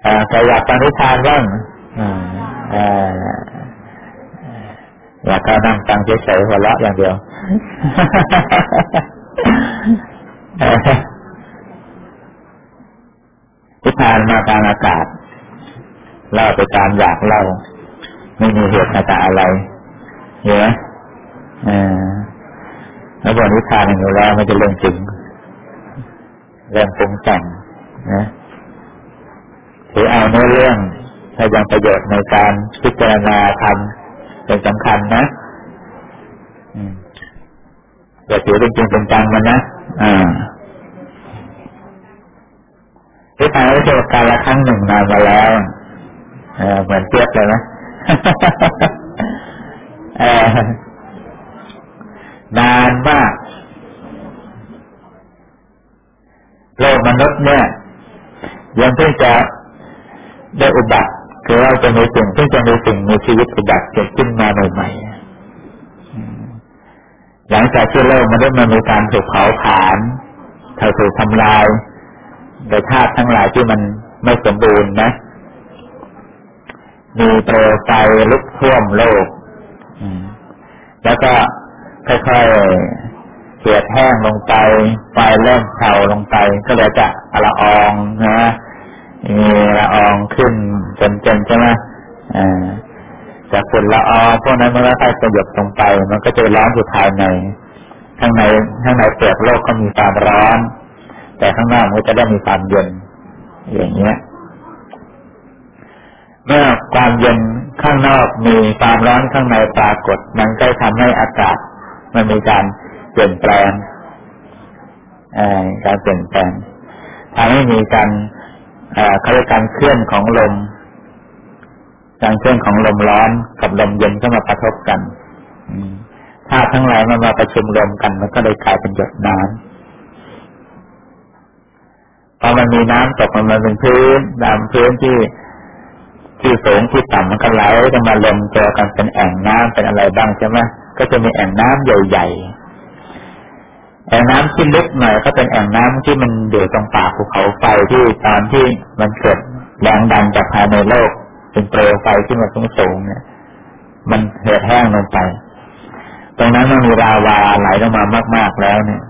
ใครอยากฟังนิทานบ้างอยากก็นั่งฟังเฉยๆหัวเราะอย่างเดียวนิทานมาตามอากาศเล่าไปตามอยากเล่า ไม่มีเหตุการณ์อะไรเห็นไหมแล้วบนนิทานอย่างนี้แล้วไม่จะเรื่องจริงเรื่องปรุงแต่งนะ ถือเอาเนื้อเรื่องให้ยังประโยชน์ในการพิจารณาทำเป็นสำคัญนะอย่าถือเป็นจริงเป็นจังมันนะอ่าที่ทางวิชาการละครั้งหนึ่งนานมาแล้วเหมือนเทียบเลยนะนานมากโลกมนุษย์เนี่ยยังเพิ่งจะ ได้อุบัติคือว่าจะมีสิ่งที่จะมีสิ่งมีชีวิตอุบัติเกิดขึ้นมาใหม่ๆหลังจากที่โลกมนุษย์มันมีการถูกเผาผลาญถูกทำลายโดยธาตุทั้งหลายที่มันไม่สมบูรณ์นะ มีเปลวไฟลุกท่วมโลก แล้วก็ค่อยๆเสียดแห้งลงไปไฟเริ่มเผาลงไป ก็เลยจะละอองนะ มีละอองขึ้นจนจนใช่ไหมอ่าจากฝุ่นละอองพวกนั้นมันก็ค่อยๆหยดลงไป มันก็จะร้อนอยู่ภายใน ข้างในข้างในเปลือกโลกก็มีความร้อน แต่ข้างนอกมันจะได้มีความเย็น อย่างเงี้ย เมื่อความเย็นข้างนอกมีความร้อนข้างในปรากฏ มันก็ทำให้อากาศ มันมีการเปลี่ยนแปลงการเปลี่ยนแปลงทำให้มีการ เขาเรียกการเคลื่อนของลม การเคลื่อนของลมร้อนกับลมเย็นเข้ามาประทบกันถ้าทั้งหลายมันมาประชุมรวมกัน มันก็เลยกลายเป็นหยดน้ำพอมันมีน้ำตกมันมาเป็นพื้นน้ำพื้นที่ที่สูงที่ต่ำมันก็ไหลกันมารวมตัวกันเป็นแอ่งน้ำเป็นอะไรบ้างใช่ไหมก็จะมีแอ่งน้ำใหญ่ๆ แอ่งน้ำที่ลึกหน่อยก็เป็นแอ่งน้ำที่มันเดือดตรงปากภูเขาไฟที่ตอนที่มันเกิดแรงดันจากภายในโลกเป็นเปลวไฟที่มันสูงสูงเนี่ย มันเหือดแห้งลงไป ตรงนั้นมันมีราวาไหลลงมามาก ๆแล้วเนี่ย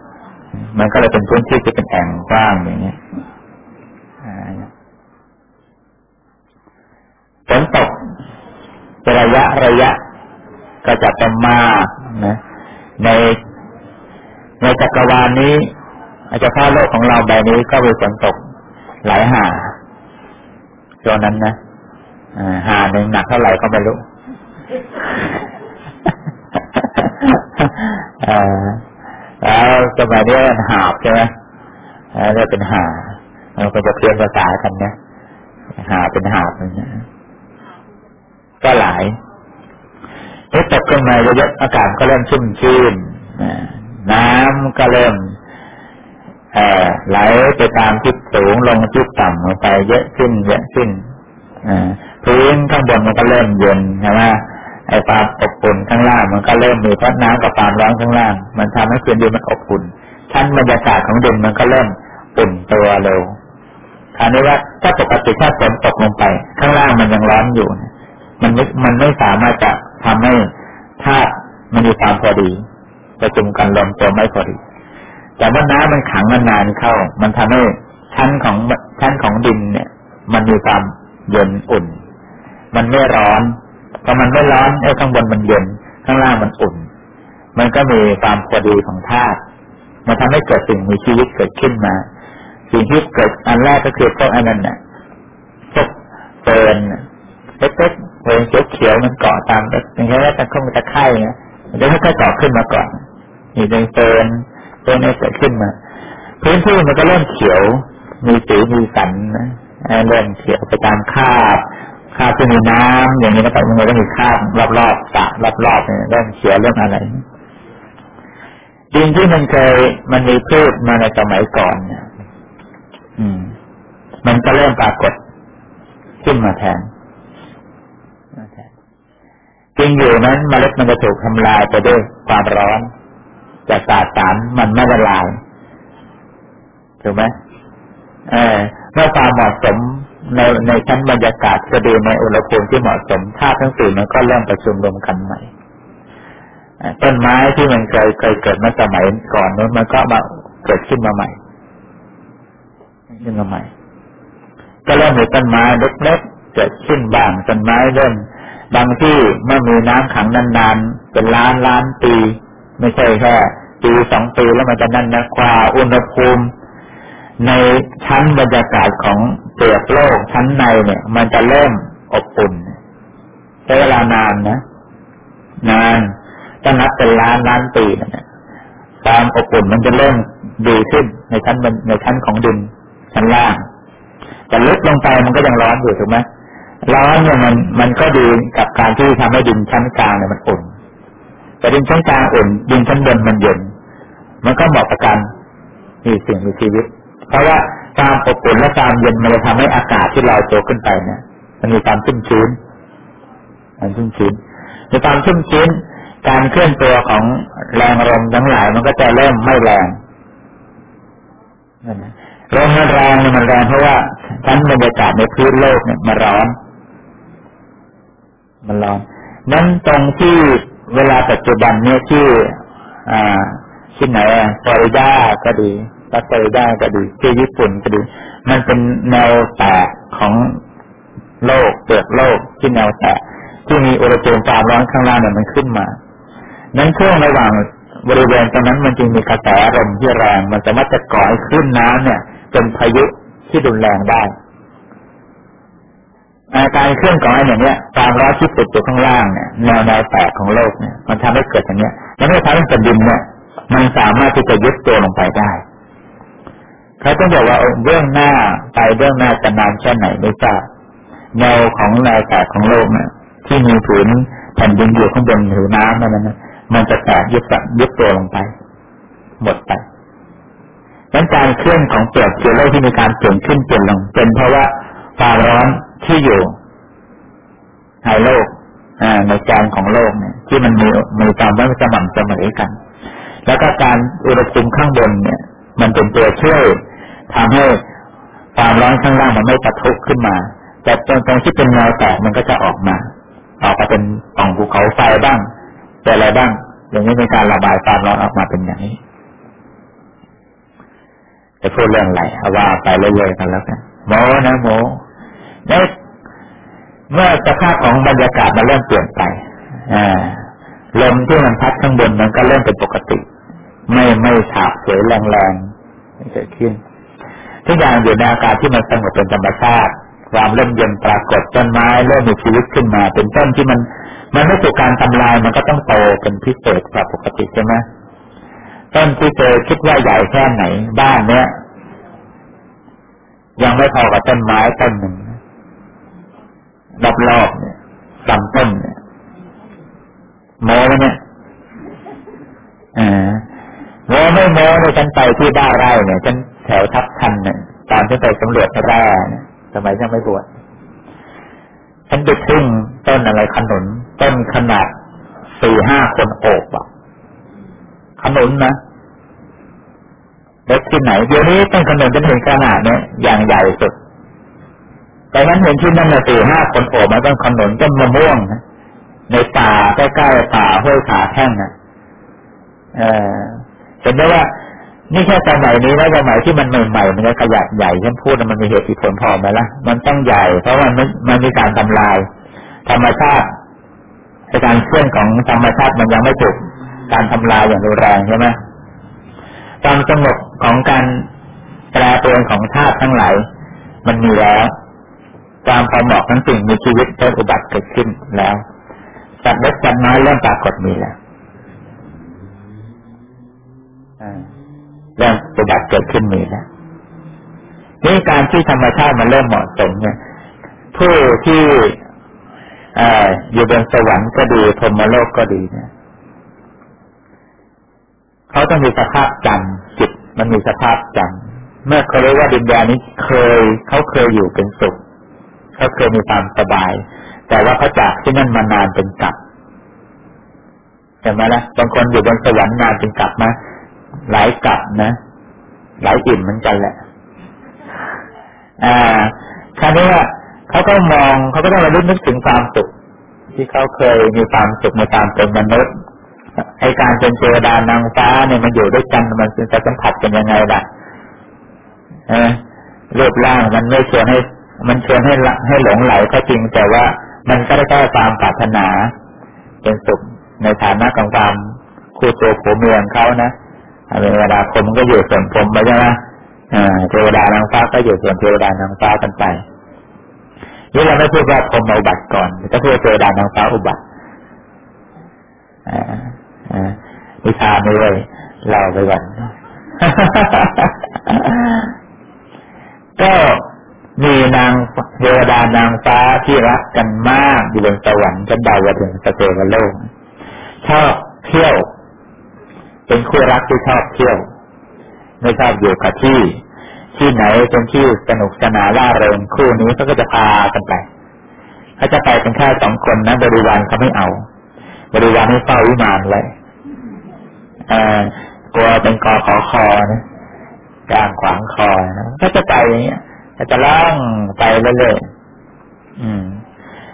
มันก็เลยเป็นพื้นที่ที่เป็นแอ่งกว้างอย่างเงี้ยฝนตกระยะระยะก็จะเป็นมากนะ ใน ในจักรวาลนี้อาจจะพ้าโลกของเราใบนี้ก็มีฝนตกหลายหาช่วนั้นนะหาหนึ่งหนักเท่าไหร่ก็ไม่รู้แล้วสมัยนี้หาบใช่ไหมเรียกเป็นหาเราก็จะเพี้ยนภาษากันนะหาเป็นหาบนะก็หลายเมื่อตกขึ้นมาเยอะอากาศก็เริ่มชุ่มชื้นน้ น้ำก็เริ่มไหลไปตามทิศสูงลงทิศต่ำลงไปเยอะขึ้นเยอะขึ้นพื้นข้างบนมันก็เริ่มเย็นใช่ไหมไอ้ความอบอุ่นข้างล่างมันก็เริ่มมีพราะน้ำกับความร้อนข้างล่าง มันทำให้พื้นดินมันอบอุ่นชั้นบรรยากาศของดินมันก็เริ่มอุ่นตัวเร็วคราวนี้ว่าถ้าปกติถ้าฝนตกลงไป ข้างล่างมันยังร้อนอยู่ มันไม่มันไม่สามารถจะทำให้ธาตุมันมีความพอดี ประจุมกันลมตัวไม่พอดี แต่ว่าน้ำมันขังนานเข้า มันทำให้ชั้นของชั้นของดินเนี่ย มันมีความเย็นอุ่น มันไม่ร้อนพอมันไม่ร้อนไอ้ข้างบนมันเย็น ข้างล่างมันอุ่น มันก็มีความพอดีของธาตุมันทำให้เกิดสิ่งมีชีวิตเกิดขึ้นมา สิ่งที่เกิดอันแรกก็คือพวกอันนั้นเนี่ยพวกเฟิร์นเล็กๆเวงเขียวๆมันเกาะตามอย่างเงี้ยแล้วจะเข้ามาตะไคร่เนี่ยมันจะค่อยๆเกาะขึ้นมาก่อน มีเดินเฟิร์นตัวนี้เกิดขึ้นมาพื้นที่มันก็เริ่มเขียว มีสีมีสันนะเริ่มเขียวไปตามคาบคาบที่มีน้ำอย่างนี้นะครับมันก็มีคาบรอบๆสระรอบๆเนี่ยเริ่มเขียวเริ่มอะไรดินที่มันเคยมันมีพืชมาในสมัยก่อนเนี่ยอืม มันก็เริ่มปรากฏขึ้นมาแทนจริงอยู่นั้นเมล็ดมันจะถูกทำลายไปด้วยความร้อน จากสาสารมันไม่ละลายถูกไหมเออเมื่อความเหมาะสมในในชั้นบรรยากาศก็ดีในอุณหภูมิที่เหมาะสมธาตุทั้งสี่มันก็เริ่มประชุมรวมกันใหม่ต้นไม้ที่มันเคยเคยเกิดมาสมัยก่อนนู้นมันก็มาเกิดขึ้นมาใหม่ขึ้นมาใหม่ ก็เริ่มมีต้นไม้เล็กๆเกิดขึ้นบ้างต้นไม้เริ่มบางที่เมื่อมีน้ำขังนานๆเป็นล้านล้านปี ไม่ใช่แค่ ปีสองปีแล้วมันจะนั่นนะควาอุณหภูมิ ในชั้นบรรยากาศของเปลือกโลกชั้นในเนี่ย มันจะเริ่มอบอุ่นใช้เวลานานนะ นานต้องนับเป็นล้านล้านปีนะความอบอุ่นมันจะเริ่มดีขึ้นในชั้นในชั้นของดินชั้นล่างแต่ลึกลงไปมันก็ยังร้อนอยู่ถูกไหมร้อนเนี่ยมันมันก็ดีกับการที่ทำให้ดินชั้นกลางเนี่ยมันอุ่น แต่ดินชั้นกลางอุ่นดินชั้นบนมันเย็น มันก็เหมาะกับการมีสิ่งมีชีวิต เพราะว่าความอบอุ่นและความเย็นมันจะทำให้อากาศที่เราโตขึ้นไปเนี่ยมันมีความชุ่มชื้นมันชุ่มชื้นในความชุ่มชื้น การเคลื่อนตัวของแรงลมทั้งหลาย มันก็จะเริ่มไม่แรงลมมันแรงมันแรงเพราะว่าชั้นบรรยากาศในพื้นโลกเนี่ยมันร้อน มันร้อนนั้นตรงที่เวลาปัจจุบันเนี่ยที่อ่า ที่ไหนอะฟลอริดาก็ดีรัฐฟลอริดาก็ดีที่ญี่ปุ่นก็ดี มันเป็นแนวแตกของโลกเปลือกโลกที่แนวแตกที่มีอุณหภูมิความร้อนข้างล่างเนี่ยมันขึ้นมา นั้นช่วงระหว่างบริเวณตรงนั้นมันจึงมีกระแสลมที่แรง มันสามารถจะก่อให้ขึ้นน้ำเนี่ย เป็นพายุที่รุนแรงได้ อาการเคลื่อนของไอ้อย่างเนี้ยความร้อนที่ติดอยู่ข้างล่างเนี่ยแนวแนวแตกของโลกเนี่ย มันทำให้เกิดอย่างเนี้ยแล้วเมื่อทำให้แผ่นดินเนี่ย มันสามารถที่จะยึดตัวลงไปได้เขาต้องบอกว่าเบื้องหน้าไปเบื้องหน้าจะนานแค่ไหนไม่ทราบแนวของแนวแตกของโลกนี่ยที่มีผืนแผ่นดินอยู่ข้างบนหือน้ำนั่นนะมันจะแตกยึดยึดตัวลงไป หมดไปดังการเคลื่อนของเปลือกเชื้อโลที่มีการเปลี่ยนขึ้นเปลี่ยนลง เป็นเพราะว่าความร้อนที่อยู่ในโลกในจานของโลกเนี่ยที่มันมีมีความไม่สม่ำเสมอกัน แล้วก็การอุณหภูมิข้างบนเนี่ย มันเป็นตัวช่วยทำให้ความร้อนข้างล่างมันไม่ปะทุขึ้นมา แต่ตรงตรงที่เป็นแนวแตกมันก็จะออกมา ออกมาเป็นป่องภูเขาไฟบ้างเป็นอะไรบ้าง อย่างนี้เป็นการระบายความร้อนออกมาเป็นอย่างนี้จะพูดเรื่องอะไรเอาว่าไปเรื่อยๆกันแล้วกันโมนะโมแล้วเมื่อสภาพของบรรยากาศมันเริ่มเปลี่ยนไป อ่า ลมที่มันพัดข้างบนมันก็เริ่มเป็นปกติ ไม่ไม่ฉาบเฉยแรงๆเกิดขึ้นทุกอย่างอยู่ในอากาศที่มันสงบเป็นธรรมชาติความเริ่มเย็นปรากฏต้นไม้เริ่มมีชีวิตขึ้นมา เป็นต้นที่มัน มันไม่ถูกการทำลายมันก็ต้องโตเป็นพิเศษกว่าปกติใช่ไหมต้นที่เจอคิดว่าใหญ่แค่ไหน บ้านเนี้ยยังไม่พอกับต้นไม้ต้นหนึ่งรอบๆเนี่ยลำต้นเนี่ย โมไหมเนี่ยอ่าโมไม่โมเลยฉันไปที่บ้านไร่เนี่ยฉันแถวทับทันเนี่ยตอนที่ไปสำรวจแร่เนี่ยสมัยยังไม่บวชฉันไปทึ่งต้นอะไรขนุนต้นขนาดสี่ห้าคนโอบอะขนุนนะเล็กที่ไหนเดี๋ยวนี้ต้นขนุนจะเห็นขนาดเนี้ยอย่างใหญ่สุดแต่ฉันเห็นที่นั่นน่ะสี่ห้าคนโอบมาต้นขนุนต้นมะม่วงนะ ในป่าใกล้ๆป่าห้วยขาแท่งนะเออเห็นได้ว่า นี่แค่สมัยนี้นะสมัยที่มันใหม่ๆมันจะขยับใหญ่ฉันพูดมันมีเหตุผลพอไหมล่ะมันต้องใหญ่ เพราะมันมันมีการทำลาย ธรรมชาติการเคลื่อนของธรรมชาติมันยังไม่ถูกการทำลายอย่างรุนแรงใช่ไหมความสงบของการแปรเปรวนของธาตุทั้งหลายมันมีแล้ว ความพอเหมาะของสิ่งมีชีวิตเกิดอุบัติเกิดขึ้นแล้ว สัตว์เล็กสัตว์น้อยเริ่มปรากฏมีแล้วเริ่มอุบัติเกิดขึ้นมีแล้วนี่การที่ธรรมชาติมันเริ่มเหมาะสมเนี่ย ผู้ที่อยู่บนสวรรค์ก็ดีพรมโลกก็ดีเนี่ยเขาต้องมีสภาพจำจิตมันมีสภาพจำเมื่อเขารู้ว่าดินแดนนี้เคย เขาเคยอยู่เป็นสุขเขาเคยมีความสบาย แต่ว่าเขาจากที่นั่นมานานเป็นกลับเห็นไหมล่ะบางคนอยู่บนสวรรค์นานเป็นกลับมาหลายกลับนะหลายอิ่มเหมือนกันแหละ อ่าคราวนี้เขาก็มองเขาก็ต้องระลึกนึกถึงความสุขที่เขาเคยมีความสุขในการเป็นมนุษย์ไอการเป็นเทวดานางฟ้าเนี่ยมันอยู่ด้วยกันมันจะสัมผัสกันยังไงล่ะเออรูปร่างมันไม่ชวนให้ มันชวนให้ให้หลงไหลก็จริงแต่ว่า มันก็ได้แค่ความปรารถนา เป็นสุขในฐานะของความคู่ตัวผัวเมียงเขานะเวลาผมก็อยู่ส่วนผมไปใช่ไหมเทวดานางฟ้าก็อยู่ส่วนเทวดานางฟ้ากันไปนี่เราไม่พูดว่าพรมอุบัติก่อนก็พูดเทวดานางฟ้าอุบัตินิทานนี่เลยเล่าไปก่อนก็ มีนางเทวดานางฟ้าที่รักกันมากอยู่บนสวรรค์ชั้นดาวดึงสเตวโลกชอบเที่ยว เป็นคู่รักที่ชอบเที่ยว ไม่ชอบอยู่กับที่ ที่ไหนเป็นที่สนุกสนานล่าเริงคู่นี้เขาก็จะพากันไปเขาจะไปเป็นแค่สองคนนะบริวารเขาไม่เอา บริวารให้เฝ้าวิมานไว้กลัวเป็นกอขอคอนะกลางขวางคอนะก็จะไปอย่างเงี้ย จะล่องไปเรื่อยๆอืม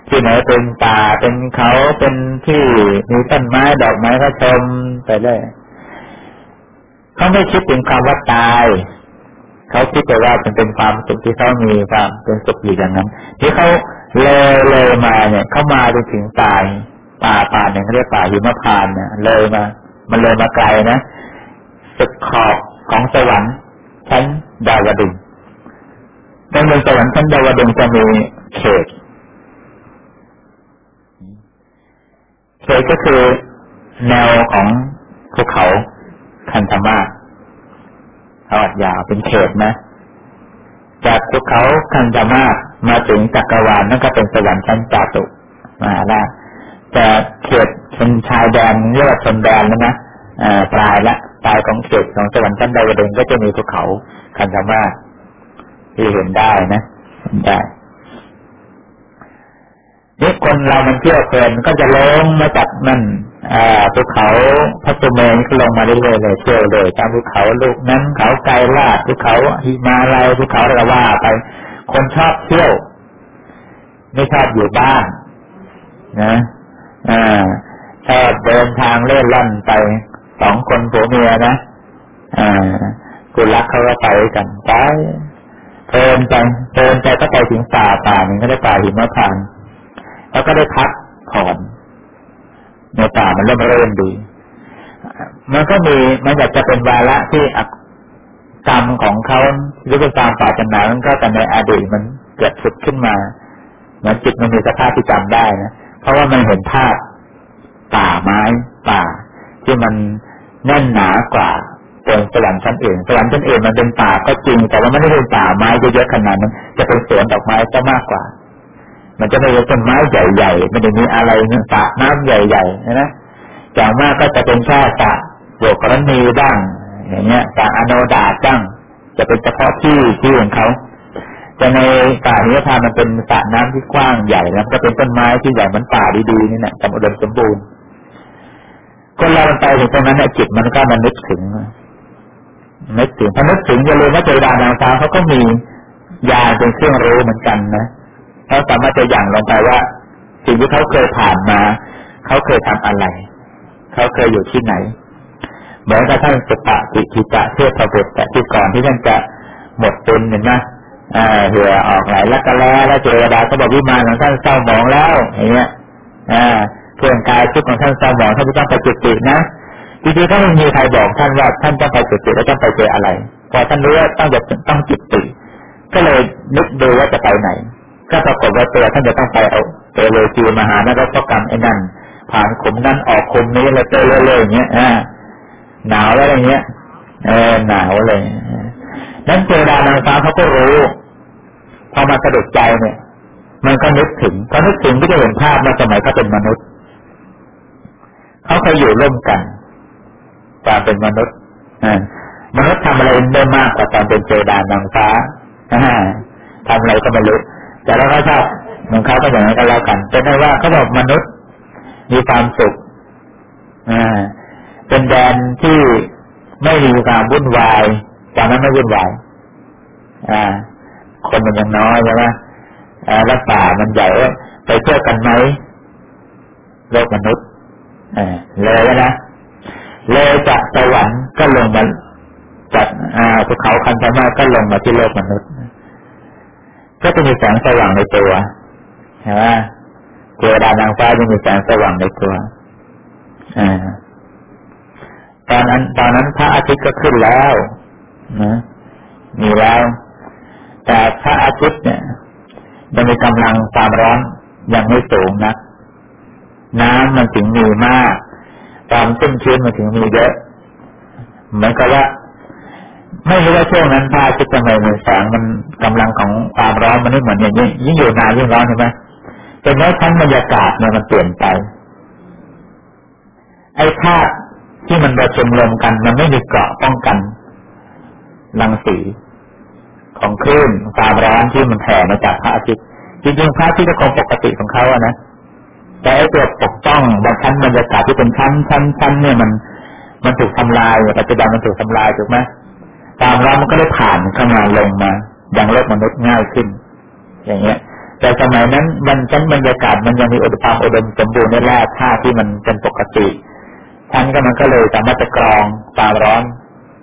ที่ไหนเป็นป่าเป็นเขาเป็นที่มีต้นไม้ดอกไม้ก็ชมไปเรื่อยเขาไม่คิดถึงความว่าตาย เขาคิดแต่ว่าเป็นเป็นความสุขที่เขามีความเป็นสุขอยู่อย่างนั้นที่เขาเลยเลยมาเนี่ยเขามาจนถึงตายป่าป่าเนี่ยเขาเรียกป่าหิมพานเนี่ยเลยมา มันเลยมาไกลนะสุดขอบของสวรรค์ชั้นดาวดึง ในเมืองสวรรค์ชั้นดาวดึงจะมีเขตเขตก็คือแนวของภูเขาคันธมาทอดยาวเป็นเขตนะ จากภูเขาคันธมามาถึงจักรวาลนั่นก็เป็นสวรรค์ชั้นจาตุมาละแต่เขตเป็นชายแดนเรียกว่าชนแดนแล้วนะปลายละปลายของเขตของสวรรค์ชั้นดาวดึงก็จะมีภูเขาคันธมา ที่เห็นได้นะเห็นได้นี่คนเรามันเที่ยวเพลินก็จะลงมาจากนั่นภูเขาพัตุเมนก็ลงมาเรื่อยๆเลยเที่ยวเลยตามภูเขาลูกนั้นเขาไกลลาดภูเขาหิมาลัยภูเขาระว่าไป คนชอบเที่ยว ไม่ชอบอยู่บ้าน นะอ่าชอบเดินทางเล่นล่อนไปสองคนผัวเมียนะอ่ากุรักเขาก็ไปกันไป เพลินไปเพลินไปก็ไปถึงป่าป่าหนึ่งก็ได้ป่าหิมะพานแล้วก็ได้พักผ่อนในป่ามันเริ่มเริ่มดี มันก็มีมันอยากจะเป็นวาระที่กรรมของเขาหรือเป็นตามป่าจันนามันก็แต่ในอดีตมันเกิดสุดขึ้นมาเหมือนจิตมันมีสภาพที่จำได้นะเพราะว่ามันเห็นภาพป่าไม้ป่า ที่มันแน่นหนากว่า เป็นสวรรค์ชั้นอื่นสวรรค์ชั้นอื่นมันเป็นป่าก็จริง แต่ว่าไม่ได้เป็นป่าไม้เยอะๆขนาดนั้นจะเป็นสวนดอกไม้ซะมากกว่า มันจะไม่ใช่ต้นไม้ใหญ่ๆไม่ได้มีอะไรเนี่ยสระน้ำใหญ่ๆนะอย่างมากก็จะเป็นแค่สระโบกรณีบ้าง อย่างเงี้ยสระอโนดาบ้างจะเป็นเฉพาะที่ที่ของเขาแต่ในป่านี้พามันเป็นสระน้ำที่กว้างใหญ่แล้วก็เป็นต้นไม้ที่ใหญ่เหมือนป่าดีๆนี่แหละจำอุดมสมบูรณ์คนเราไปถึงตรงนั้นเนี่ยจิตมันก็มันนึกถึง นึกถึงพอนึกถึงอย่าลืมว่าเจดานางฟ้าเขาก็มียาเป็นเครื่องรู้เหมือนกันนะเขาสามารถจะย่งลงไปว่า สิ่งที่เขาเคยผ่านมาเขาเคยทำอะไรเขาเคยอยู่ที่ไหนเหมือนกับท่านสุปฏิทิตะเทพบุตรแต่ที่ก่อนที่ท่านจะหมดตุนเห็นไหมเหือออกไหลแล้วก็แล้วแล้วเจดาก็บอกวิมานของท่านเศร้าหมองแล้วอย่างเงี้ยอ่าเครื่องกายชุดของท่านเศร้าหมองท่านจะต้องไปจุตินะ จริงๆถ้าไม่มีใครบอกท่านว่าท่านต้องไปจุติแล้วต้องไปเจออะไร พอท่านรู้ว่าต้องจะต้องจุติก็เลยนึกดูว่าจะไปไหน ก็ปรากฏว่าตัวท่านจะต้องไปเอาเตโลจีมหานรกกรรมไอ้นั่นผ่านขมนั้นออกขมนี้แล้วเจอเลยอย่างเงี้ยอ่าหนาวแล้วอย่างเงี้ยเออหนาวเลยนั้นเจดานางฟ้าเขาก็รู้พอมาสะดุดใจเนี่ย มันก็นึกถึงพอนึกถึงก็จะเห็นภาพมาสมัยเขาเป็นมนุษย์เขาเคยอยู่ร่วมกัน ตอนเป็นมนุษย์มนุษย์ทำอะไรได้มากกว่าตอนเป็นเจดานางฟ้าทำอะไรก็ไม่รู้แต่เราก็ชอบเหมือนเขาก็อย่างนั้นก็แล้วกันเป็นได้ว่าเขาบอกมนุษย์มีความสุขเป็นแดนที่ไม่มีความวุ่นวายตอนนั้นไม่วุ่นวายคนมันยังน้อยใช่ไหมแล้วป่ามันใหญ่ไปเที่ยวกันไหมโลกมนุษย์เลยนะ เลยจากสวรรค์ก็ลงมาจากภูเขาคันธมาก็ลงมาที่โลกมนุษย์ ก็จะมีแสงสว่างในตัวเห็นไหมเทวดานางฟ้ายังมีแสงสว่างในตัวอตอนนั้น ตอนนั้นพระอาทิตย์ก็ขึ้นแล้วนะมีแล้ว แต่พระอาทิตย์เนี่ยมันมีกำลังความร้อนยังไม่สูงนะ น้ำมันถึงมีมาก ความชุ่มชื้นมันถึงมีเยอะเหมือนกับว่า ไม่รู้ว่าช่วงนั้นพระอาทิตย์ทำไมมันแสงมันกำลังของความร้อนมันไม่เหมือนอย่างนี้ยิ่งอยู่นานยิ่งร้อนใช่ไหมเป็นเพราะชั้นบรรยากาศเนี่ยมันเปลี่ยนไป ไอ้ธาตุที่มันประชุมรวมกัน มันไม่มีเกราะป้องกันรังสีของคลื่นความร้อนที่มันแผ่มาจากพระอาทิตย์จริงๆพระอาทิตย์ก็คงปกติของเขาอะนะ แต่ไอ้ตัวปกป้องบางชั้นบรรยากาศที่เป็นชั้นชั้นชั้นเนี่ยมัน มันถูกทำลายปัจจุบันมันถูกทำลายถูกไหมตามเร้อนมันก็ได้ผ่านเข้ามาลงมาอย่างโลกมนุษย์ง่ายขึ้น อย่างเงี้ย แต่สมัยนั้นมันชั้นบรรยากาศมันยังมีอุดมความอุดมสมบูรณ์ในแร่ธาตุที่มันเป็นปกติชั้นก็มันก็เลยสามารถจะกรองความร้อน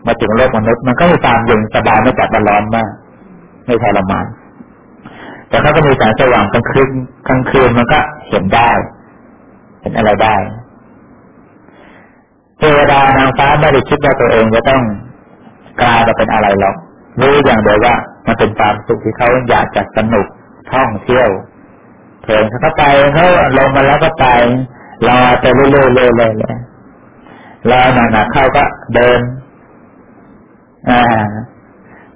มาถึงโลกมนุษย์มันก็มีความเย็นสบายไม่จัดมันร้อนมากไม่ทรมาน แต่เขาก็มีแสงสว่างกลางคืนกลางคืนมันก็เห็นได้ เห็นอะไรได้เทวดานางฟ้าไม่ได้คิดว่าตัวเองจะต้องกลายมาเป็นอะไรหรอกรู้อย่างเดียวว่ามันเป็นความสุขที่เขาอยากจะสนุกท่องเที่ยวเพลินเขาไปเขาลงมาแล้วก็ไปรอไปเรื่อยๆเลยเลยแล้วหนักๆเข้าก็เดินอ่า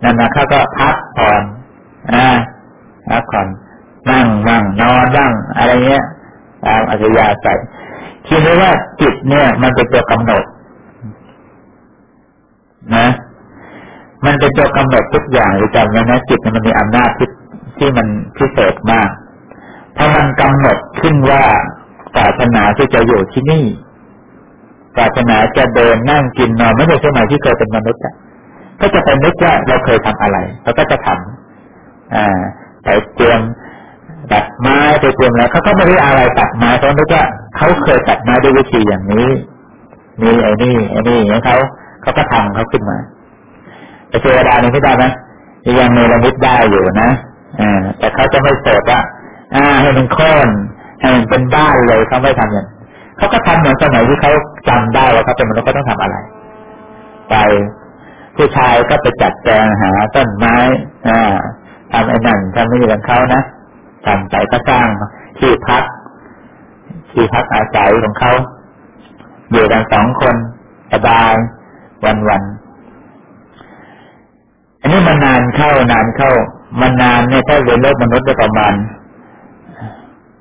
นานๆเข้าก็พักผ่อนอ่า พักผ่อนนั่งนั่งนอนนั่งอะไรเงี้ยตามอัจฉริยะใส่คิดว่าจิตเนี่ย มันเป็นตัวกำหนด นะ มันเป็นตัวกำหนดทุกอย่างหรือจำไว้นะจิตมันมีอำนาจที่ที่มันพิเศษมากถ้ามันกำหนดขึ้นว่าศาสนาที่จะอยู่ที่นี่ศาสนาจะเดินนั่งกินนอนไม่ใช่สมัยที่เคยเป็นมนุษย์อะก็จะไปนึกว่าเราเคยทำอะไรเขาก็จะทำอ่า ไปเตรียมตัดไม้ไปเตรียมอะไรเขาก็ไม่ได้อะไรตัดไม้เขาคิดว่าเขาเคยตัดไม้ด้วยวิธีอย่างนี้นี่ไอ้นี่ไอ้นี่อย่างเขาเขาก็ทำเขาขึ้นมาแต่เทวดานี่ไม่ได้นะยังมีระมิดได้อยู่นะอ่าแต่เขาจะไม่โสดว่าอ่าให้มันโค่นให้มันเป็นบ้านเลยเขาไม่ทำอย่างเขาก็ทำเหมือนสมัยที่เขาจำได้ว่าเขาเป็นมนุษย์เขาต้องทำอะไร ไปผู้ชายก็ไปจัดแจงหาต้นไม้ อ่า ทำไอ้นั่นทำนี่ของเขานะทำไปก็สร้างที่พัก ที่พักอาศัยของเขาอยู่กันสองคนสบายวันวันอันนี้มันนานเข้านานเข้า มันนานเนี่ยถ้าเรียนโลกมนุษย์ได้ประมาณ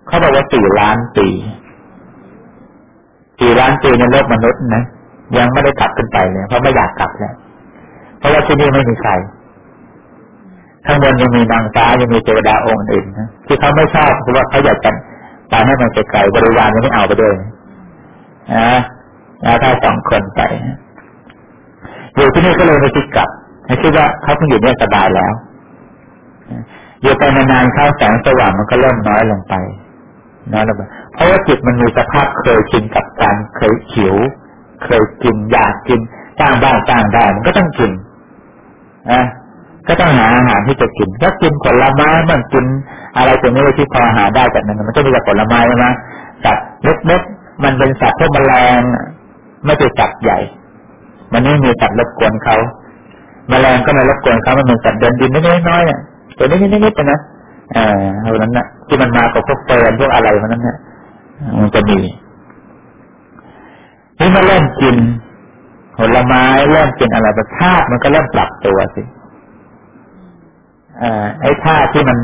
เขาบอกว่าสี่ล้านปีสี่ล้านปีในโลกมนุษย์นะยังไม่ได้กลับขึ้นไปเลยเพราะไม่อยากกลับแล้วเพราะว่าที่นี่ไม่มีใคร ข้างบนยังมีนางฟ้ายังมีเทวดาองค์อื่นนะที่เขาไม่ชอบเพราะว่าเขาอยากจะตายให้มันไกลบริวารยังไม่เอาไปด้วยนะถ้าสองคนไปอยู่ที่นี่ก็เลยไม่คิดกลับคิดว่าเขาเพิ่งอยู่เนี่ยสบายแล้วอยู่ไปนานๆเข้าแสงสว่างมันก็เริ่มน้อยลงไปน้อยลงไปเพราะว่าจิตมันมีสภาพเคยชินกับการเคยขิว เคยกินอยากกินจ้างได้จ้างได้มันก็ต้องกินนะ ก็ต้องหาอาหารที่จะกิน ก็กินผลไม้มันกินอะไรตัวนี้ที่พอหาได้จากนั้นมันก็มีแต่ผลไม้ใช่ไหมสัตว์เล็กๆมันเป็นสัตว์พวกแมลงไม่ใช่สัตว์ใหญ่ มันไม่มีสัตว์รบกวนเขาแมลงก็ไม่รบกวนเขามันเป็นสัตว์เดินดินน้อยๆเนี่ยตัวนี้นิดๆนะอ่าเท่านั้นนะที่มันมากับพวกเฟิร์นพวกอะไรพวกนั้นเนี่ยมันจะมีนี่มาเริ่มกินผลไม้เริ่มกินอะไรรสชาติมันก็เริ่มปรับตัวสิ ไอ้ท่าที่มัน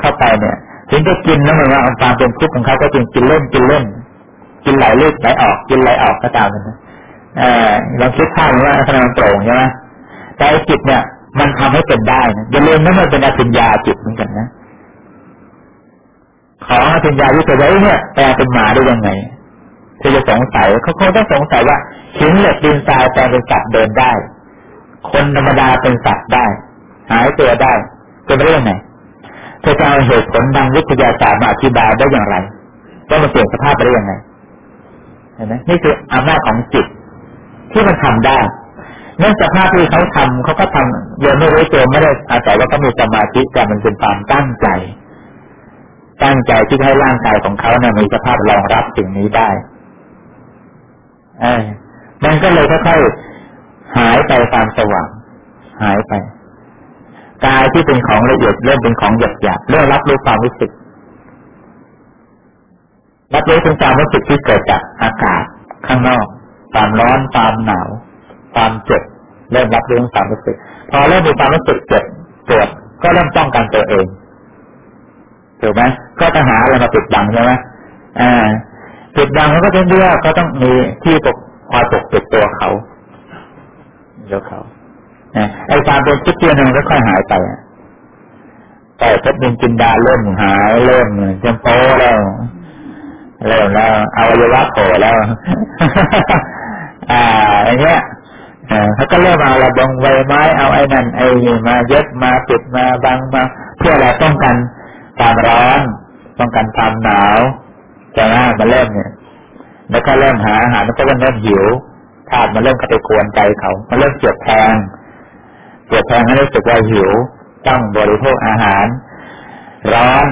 เข้าไปเนี่ย ถึงจะกินแล้วมันว่าความเป็นทุกข์ของเขาก็จริงกินเล่นกินเล่น กินไหลเลือดไหลออกกินไหลออกก็ตามนะอ่าลองคิดภาพว่าขนาดโปร่งใช่ไหมแต่จิตเนี่ย มันทำให้เป็นได้นะอย่าลืมนะมันเป็นอภิญญาจิตเหมือนกันนะของอภิญญาวิเศษเนี่ยแปลเป็นหมาได้ยังไงเธอจะสงสัยเขาคงต้องสงสัยว่าหินเหล็กดินทรายแปลเป็นสัตว์เดินได้ คนธรรมดาเป็นสัตว์ได้ หายตัวได้ เป็นเรื่องไงเธอจะเอาเหตุผลดังวิทยาศาสตร์มาอธิบายได้อย่างไรว่ามันเปลี่ยนสภาพไปได้ยังไงเห็นไหมนี่คืออำนาจของจิต ที่มันทำได้เนื่องจากภาพที่เขาทำเขาก็ทำโยมไม่รู้ตัวไม่ได้อาศัยว่าเขามีสมาธิแต่มันเป็นความตั้งใจ ตั้งใจที่ให้ร่างกายของเขาเนี่ยมีสภาพรองรับสิ่งนี้ได้เออมันก็เลยค่อยๆหายไปตามสว่าง หายไป กายที่เป็นของละเอียดเริ่มเป็นของหยาบหยาบเริ่มรับรู้ความรู้สึก รับรู้ถึงความรู้สึกที่เกิดจากอากาศข้างนอกความร้อนความหนาวความเจ็บเริ่มรับรู้ความรู้สึก พอเริ่มมีความรู้สึกเจ็บปวดก็เริ่มป้องกันตัวเองถูกไหมก็จะหาอะไรมาปิดบังใช่ไหมอ่าปิดบังเขาก็เป็นเรื่อเขาต้องมีที่ปกคอยปกปิดตัวเขาเดี๋ยวเขา ไอ้ความเป็นคิดเตียนมันก็ค่อยหายไปแต่เพชรบินจินดาเริ่มหายเริ่มเจมโปแล้วเริ่มแล้วอวัยวะโผล่แล้ว อ่าอย่างเงี้ยเขาก็เริ่มเอาระบงใบไม้เอาไอ้นั่นไอ้นี่มาเย็บมาปิดมาบังมา เพื่ออะไรป้องกันความร้อนป้องกันความหนาวจะน่ามาเริ่มเนี่ย แล้วก็เริ่มหาอาหารแล้วก็เริ่มหิวธาตุมาเริ่มเข้าไปกวนใจเขามาเริ่มเสียบแทง เสียบแทงให้รู้สึกว่าหิว ต้องบริโภคอาหาร ร้อน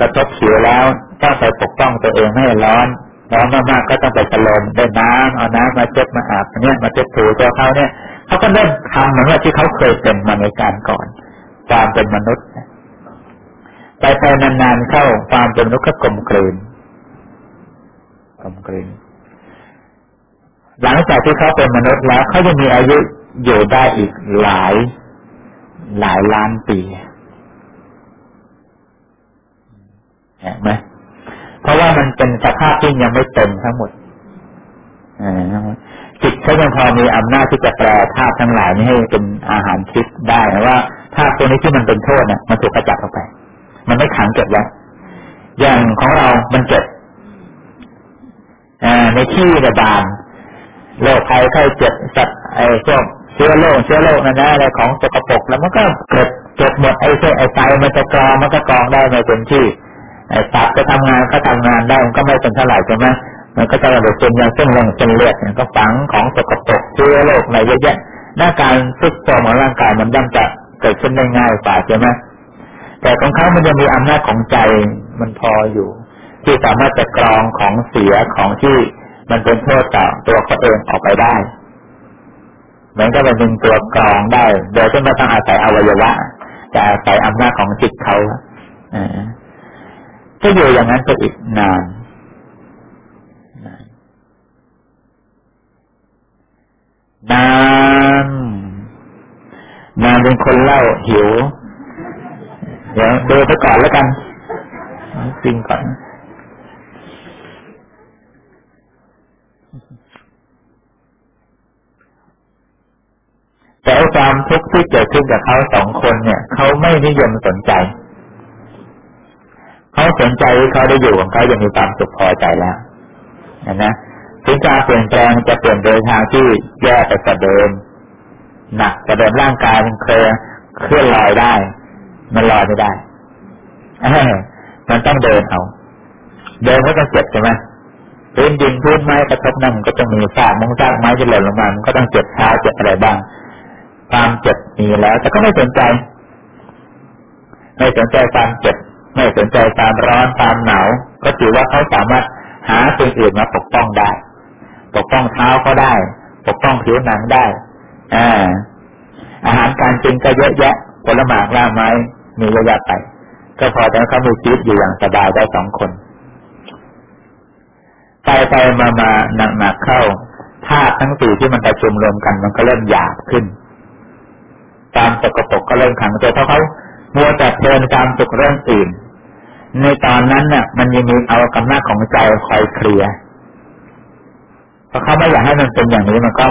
กระทบผิวแล้วต้องไปปกป้องตัวเองไม่ให้ร้อนร้อนมากๆก็ต้องไปสลมได้น้ำเอาน้ำมาเช็ดมาอาบเนี่ยมาเช็ดถูตัวเขาเนี่ยเขาก็เริ่มทำเหมือนว่าที่เขาเคยเป็นมาในการก่อนความเป็นมนุษย์ไปไปนานๆเข้าความเป็นมนุษย์ก็กลมกลืนกลมกลืนหลังจากที่เขาเป็นมนุษย์แล้วเขาจะมีอายุ อยู่ได้อีกหลาย หลายล้านปีเห็นไหมเพราะว่ามันเป็นสภาพที่ยังไม่เต็มทั้งหมดจิตเขายังพอมีอำนาจที่จะแปลธาตุทั้งหลายนี้ให้เป็นอาหารทิพย์ได้นะว่าธาตุตัวนี้ที่มันเป็นโทษเนี่ยมันถูกกระจัดออกไป มันไม่ขังเก็บไว้อย่างของเรา มันเก็บในที่ระบาดโรคภัยไข้เจ็บสัตว์ไอ้พวก ชื้อโรคเชื้อโรคนั่นะอะไรของสกปรกแล้วมันก็เกิดเกิดหมดไอ้เส้ไอ้ไตมันจะกรองมันก็กรองได้ไม่เต็มที่ไอ้ตับจะทำงานก็ทำงานได้มันก็ไม่เป็นเท่าไหร่ใช่ไหมมันก็จะระเบิดเป็นอย่างเส้นเลงเส้นเลือดก็ฝังของสกปรกเชื้อโรคอะไรเยอะแยะหน้าการทุกตัวของร่างกายมันย่อมจะเกิดขึ้นได้ง่ายกว่าใช่ไหมแต่ของเขามันจะมีอำนาจของใจมันพออยู่ ที่สามารถจะกรองของเสียของที่มันเป็นโทษต่อตัวเขาเองออกไปได้ เหมือนกับเป็นหนึ่งตัวกรองได้ โดยที่ไม่ต้องอาศัยอวัยวะ แต่อาศัยอำนาจของจิตเขาก็อยู่อย่างนั้นไปอีกนานนานนานเป็นคนเล่าหิว เดี๋ยวดูไปก่อนแล้วกันจริงก่อน แต่ความทุกข์ที่เกิดขึ้นกับเขาสองคนเนี่ยเขาไม่นิยมสนใจเขาสนใจเขาได้อยู่ของเขายังมีความสุขพอใจแล้วนะถึงการเปลี่ยนแปลงจะเปลี่ยนโดยทางที่แย่ไปกว่าเดิมหนักกว่าเดิมร่างกายมันเคยเคลื่อนลอยได้ มันลอยไม่ได้มันต้องเดินเอาเดินก็ต้องเจ็บใช่ไหมพื้นดินพื้นไม้กระทบนั่นก็ต้องมีซากมงซากไม้จะหล่นลงมามันก็ต้องเจ็บเท้าเจ็บอะไรบ้าง ความเจ็บมีแล้ว แต่ก็ไม่สนใจ ไม่สนใจความเจ็บไม่สนใจความร้อนความหนาวก็ถือว่าเขาสามารถหาสิ่งอื่นมาปกป้องได้ ปกป้องเท้าเขาได้ ปกป้องผิวหนังได้อ่าอาหารการกินก็เยอะแยะผลไม้ล่าไม้มีเยอะแยะไป ก็พอจะเขามีชีวิตอยู่อย่างสบายได้สองคนไปไปมามาหนักหนักเข้าธาตุทั้งสี่ที่มันประชุมรวมกันมันก็เริ่มหยาบขึ้น ตามสกปรกก็เริ่มขังตัวเพราะเขามัวแต่เพลินตามสุขเรื่องอื่น ในตอนนั้นเนี่ยมันยังมีเอากำลังของใจคอยเคลียร์เพราะเขาไม่อยากให้มันเป็นอย่างนี้มันก็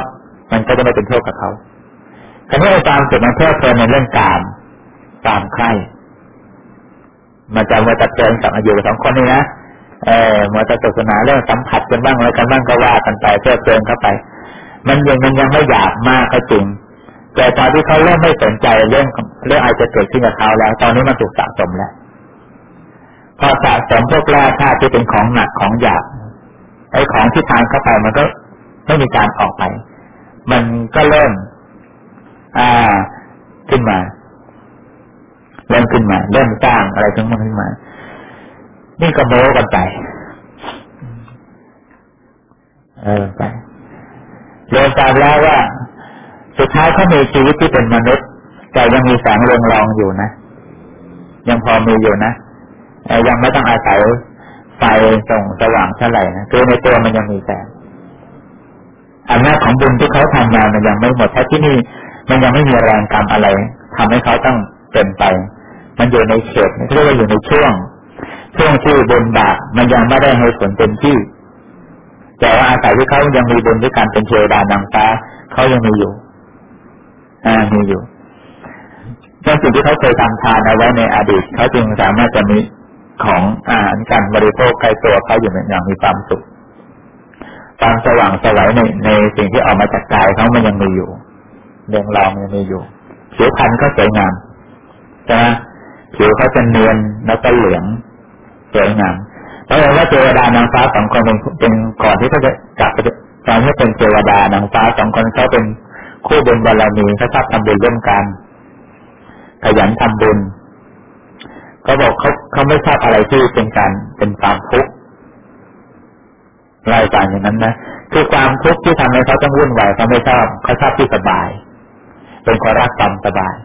มันก็จะไม่เป็นโทษกับเขาคำว่าตามสุขมันเพลิดเพลินในเรื่องการตามใครมันจะมาจัดเพลินกับอายุสองคนนี้นะ เออมาจะศาสนาเรื่องสัมผัสกันบ้างอะไรกันบ้างก็ว่ากันไปเพลิดเพลินเข้าไป มันยังมันยังไม่หยาบมากก็จริง แต่ตอนที่เขาเริ่มไม่สนใจเรื่องเรื่องอะไรจะเกิดขึ้นกับเขาแล้ว ตอนนี้มันถูกสะสมแล้ว พอสะสมพวกแร่ธาตุที่เป็นของหนักของหยาบไอ้ของที่ทานเข้าไปมันก็ไม่มีการออกไป มันก็เริ่ม อ่าขึ้นมา เริ่มขึ้นมา เริ่มสร้างอะไรทั้งหมดขึ้นมา นี่ก็โม้กันไปเออไปเรียนตามแล้วว่า สุดท้ายเขามีชีวิตที่เป็นมนุษย์ แต่ยังมีแสงเรืองรองอยู่นะ ยังพอมีอยู่นะยังไม่ต้องอาศัยไฟส่งสว่างเท่าไหร่นะคือในตัวมันยังมีแสงอำนาจของบุญที่เขาทำมามันยังไม่หมดเพราะที่นี่มันยังไม่มีแรงกรรมอะไรทำให้เขาต้องเป็นไป มันอยู่ในเขตเรียกว่าอยู่ในช่วง ช่วงที่บุญบาปมันยังไม่ได้ให้ผลเต็มที่ แต่ว่าอาศัยที่เขายังมีบุญด้วยการเป็นเทวดานางฟ้าเขายังมีอยู่ อ่ามีอยู่เป็สิ่งที่เขาเคยทำทานเอาไว้ในอดีตเขาจึงสามารถจะมีของอาหารการบริโภคใกล้ตัวเขาอยู่อย่างมีความสุขความสว่างสวัยในในสิ่งที่ออกมาจากกายเขามันยังมีอยู่เรื่องราวยังมีอยู่ผิวพรรณก็สวยงามใช่ไหมผิวเขาจะเนียนแล้วก็เหลืองสวยงามเพราะว่าเทวดานางฟ้าสองคนเป็นเป็นก่อนที่เขาจะกลับไปตอนที่เป็นเทวดานางฟ้าสองคนเขาเป็น คู่บุญบารมีเขาชอบทำบุญร่วมกันขยันทำบุญเขาบอกเขาเขาไม่ชอบอะไรที่เป็นการเป็นความทุกข์รายการอย่างนั้นนะคือความทุกข์ที่ทำให้เขาต้องวุ่นวายเขาไม่ชอบเขาชอบที่สบาย เป็นคนรักความสบาย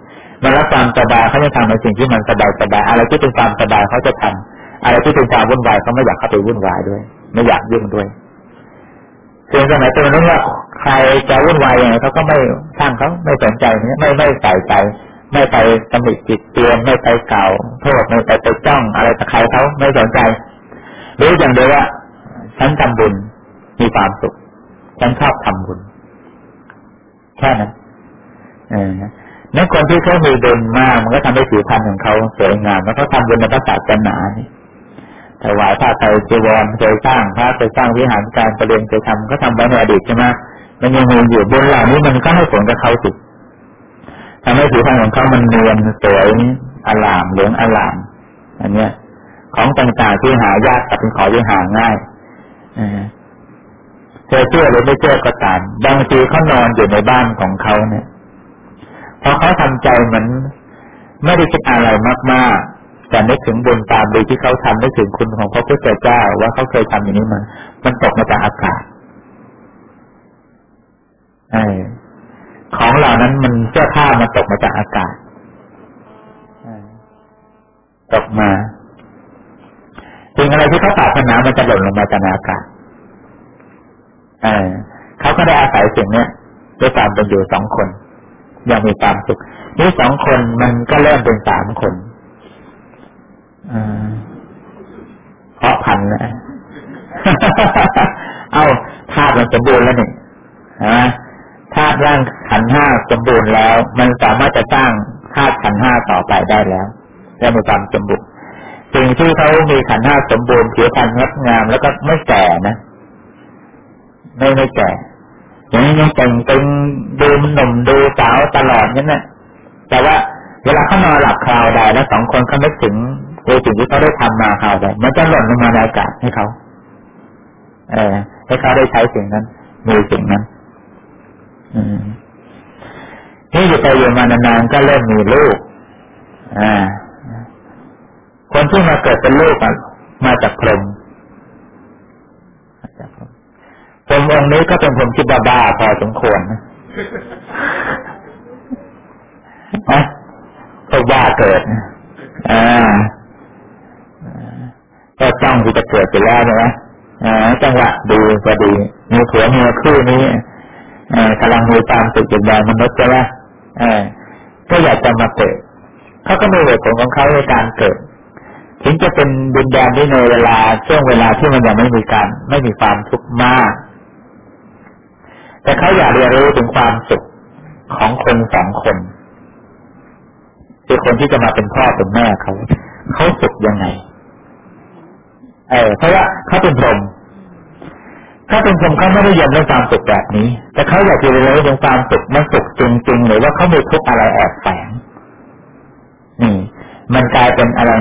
มันรักความสบายเขาจะทำในสิ่งที่มันสบายสบายอะไรที่เป็นความสบายเขาจะทำอะไรที่เป็นความวุ่นวายเขาไม่อยากเข้าไปวุ่นวายด้วย ไม่อยากยุ่งด้วย คือสมัยตัวนั้นว่าใครจะวุ่นวายยังไงเขาก็ไม่ช่างเขาไม่สนใจไม่ไม่ใส่ใจไม่ไปตำหนิจิตเตือนไม่ไปเก่าโทษไม่ไปไปจ้องอะไรตะใครเขาไม่สนใจรู้อย่างเดียวว่าฉันทำบุญมีความสุขฉันชอบทำบุญแค่นั้นเออนั่นคนที่เขามีบุญมากมันก็ทำให้ผิวพรรณของเขาสวยงามแล้วก็ทำบุญในพระศาสนานี่ ถวายผ้าไตรจีวรเคยสร้างพระเคยสร้างวิหารการประเรียนเคยทำก็ทำไว้ในอดีตใช่ไหมมันยังมีอยู่บุญเหล่านี้มันก็ให้ผลกับเขาสิทำให้ผิวพรรณของเขามันเนียนสวยอลามเหลืองอลาม อันเนี้ย ของต่างๆที่หายากกับเป็นขอที่หาง่ายเธอเชื่อหรือไม่เชื่อก็ตามบางทีเขานอนอยู่ในบ้านของเขาเนี่ยพอเขาทำใจเหมือนไม่ได้คิดอะไรมากๆ แต่นึกถึงบุญตามดีที่เขาทำนึกถึงคุณของพระพุทธเจ้าว่าเขาเคยทำอย่างนี้มา มันตกมาจากอากาศไอ้ของเหล่านั้นมันเสื้อผ้ามันตกมาจากอากาศตกมาสิ่งอะไรที่เขาปรารถนามันจะหล่นลงมาจากอากาศเขาก็ได้อาศัยสิ่งเนี้ยด้วยความเป็นอยู่สองคน ยังมีความสุขนี่สองคนมันก็เริ่มเป็นสามคน เพราะพันนะเอาธาตุมันสมบูรณ์แล้วนี่ฮะธาตุร่างขันห้าสมบูรณ์แล้ว มันสามารถจะสร้างธาตุขันห้าต่อไปได้แล้วและมีความสมบูรณ์สิ่งที่เขามีขันห้าสมบูรณ์ผิวพรรณงดงามแล้วก็ไม่แก่นะไม่ไม่แก่อย่างนี้ยังแต่งตึงดูหนุ่มดูสาวตลอดนั่นแหละแต่ว่าเวลาเขานอนหลับคราวใดแล้วสองคนเขาไม่ถึง ในสิ่งที่เขาได้ทำมาคราวใดมันจะหล่นลงมาในอากาศให้เขา เออให้เขาได้ใช้สิ่งนั้นมีสิ่งนั้นนี่อยู่ไปอยู่มานานๆก็เริ่มมีลูก อ่า คนที่มาเกิดเป็นลูกมาจากพรหมพรหมองค์นี้ก็เป็นพรหมที่บ้าพอสมควรนะก็บ้าเกิดอ่า ก็ต้องที่จะเกิดไปแล้วใช่ไหมจังหวะดีก็ดี มีผัวมีคู่นี้กำลังมีความสุขอย่างมนุษย์ใช่ไหมก็อยากจะมาเกิดเขาก็มีเหตุผลของเขาในการเกิด ถึงจะเป็นดินแดนที่ในเวลาช่วงเวลาที่มันยังไม่มีการ ไม่มีความทุกข์มาก แต่เขาอยากเรียนรู้ถึงความสุขของคนสองคนคือคนที่จะมาเป็นพ่อเป็นแม่เขาเขาสุขยังไง เออเพราะว่าเขาเป็นพรหมถ้าเป็นคนเขาไม่ได้ยินเรื่องความสุขแบบนี้ แต่เขาอยากจะเรียนรู้เรื่องความสุขมันสุขจริงๆหรือว่าเขามีทุกข์อะไรแอบแฝงนี่มันกลายเป็นอะไร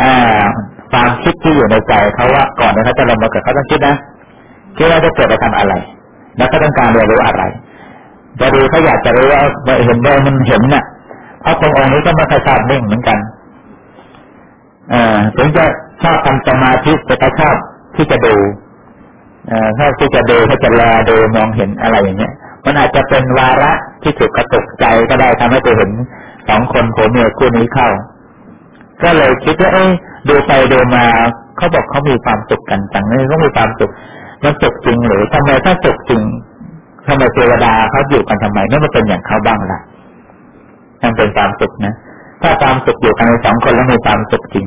อ่าความคิดที่อยู่ในใจเขาว่าก่อนที่เขาจะลงมาเกิดเขาต้องคิดนะคิดว่าจะเกิดไปทำอะไร แล้วก็ต้องการเรียนรู้อะไรจะดูเขาอยากจะรู้ว่าเห็นได้มันเห็นน่ะเพราะองค์นี้ก็ไม่ค่อยชอบนิ่งเหมือนกันอ่าถึงจะ ชอบทำสมาธิแต่ก็ชอบที่จะดูอ่าชอบที่จะดูเขาจะแลดูมองเห็นอะไรอย่างเงี้ย มันอาจจะเป็นวาระที่ถูกกระตุกใจก็ได้ทำให้ไปเห็นสองคนผัวเมียคู่นี้เข้า ก็เลยคิดว่าเอ้ดูไปดูมาเขาบอกเขามีความสุขกันจังเลยเขามีความสุขมันสุขจริงหรือทำไมถ้าสุขจริงทำไมเทวดาเขาอยู่กันทำไมไม่มาเป็นอย่างเขาบ้างล่ะมันเป็นความสุขนะถ้าความสุขอยู่กันในสองคนแล้วมีความสุขจริง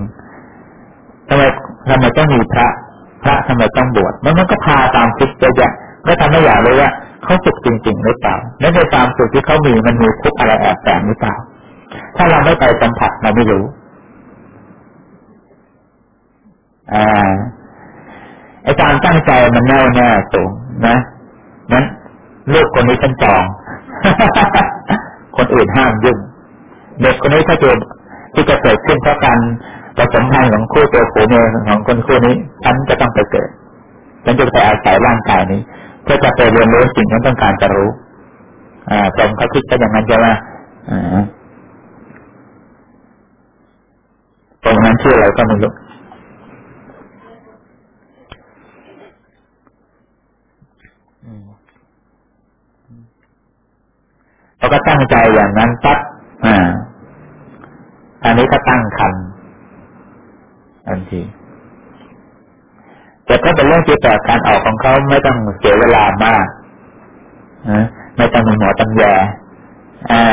ทำไมทำไมต้องมีพระ พระทำไมต้องบวชมันมันก็พาตามคิดเยอะแยะก็ทำให้อยากเลยว่าเขาสุขจริง ๆ หรือเปล่า และในความสุขที่เขามีมันมีทุกอะไรแอบแฝงหรือเปล่า ถ้าเราไม่ไปสัมผัสเราไม่รู้อ่าไอ้การตั้งใจมันแน่วแน่สูงนะนั้นลูกคนนี้ฉันจอง คนอื่นห้ามยุ่ง เด็กคนนี้ถ้าเกิดที่จะเกิดขึ้นเพราะการ ผสมพันธ์ของคู่ตัวผัวเมียของคนคู่นี้ฉันจะต้องไปเกิดฉันจะไปอาศัยร่างกายนี้ เพื่อจะไปเรียนรู้สิ่งที่ต้องการจะรู้ อ่าผมเขาคิดก็อย่างนั้นใช่ไหมอ่าตรงนั้นชื่ออะไรก็ไม่รู้เราก็ตั้งใจอย่างนั้นปั๊บอ่า อันนี้ก็ตั้งคัน ทันทีแต่ก็เป็นเรื่องที่แปลการออกของเขาไม่ต้องเสียเวลามากนะไม่ต้องมีหมอตังแยอ่า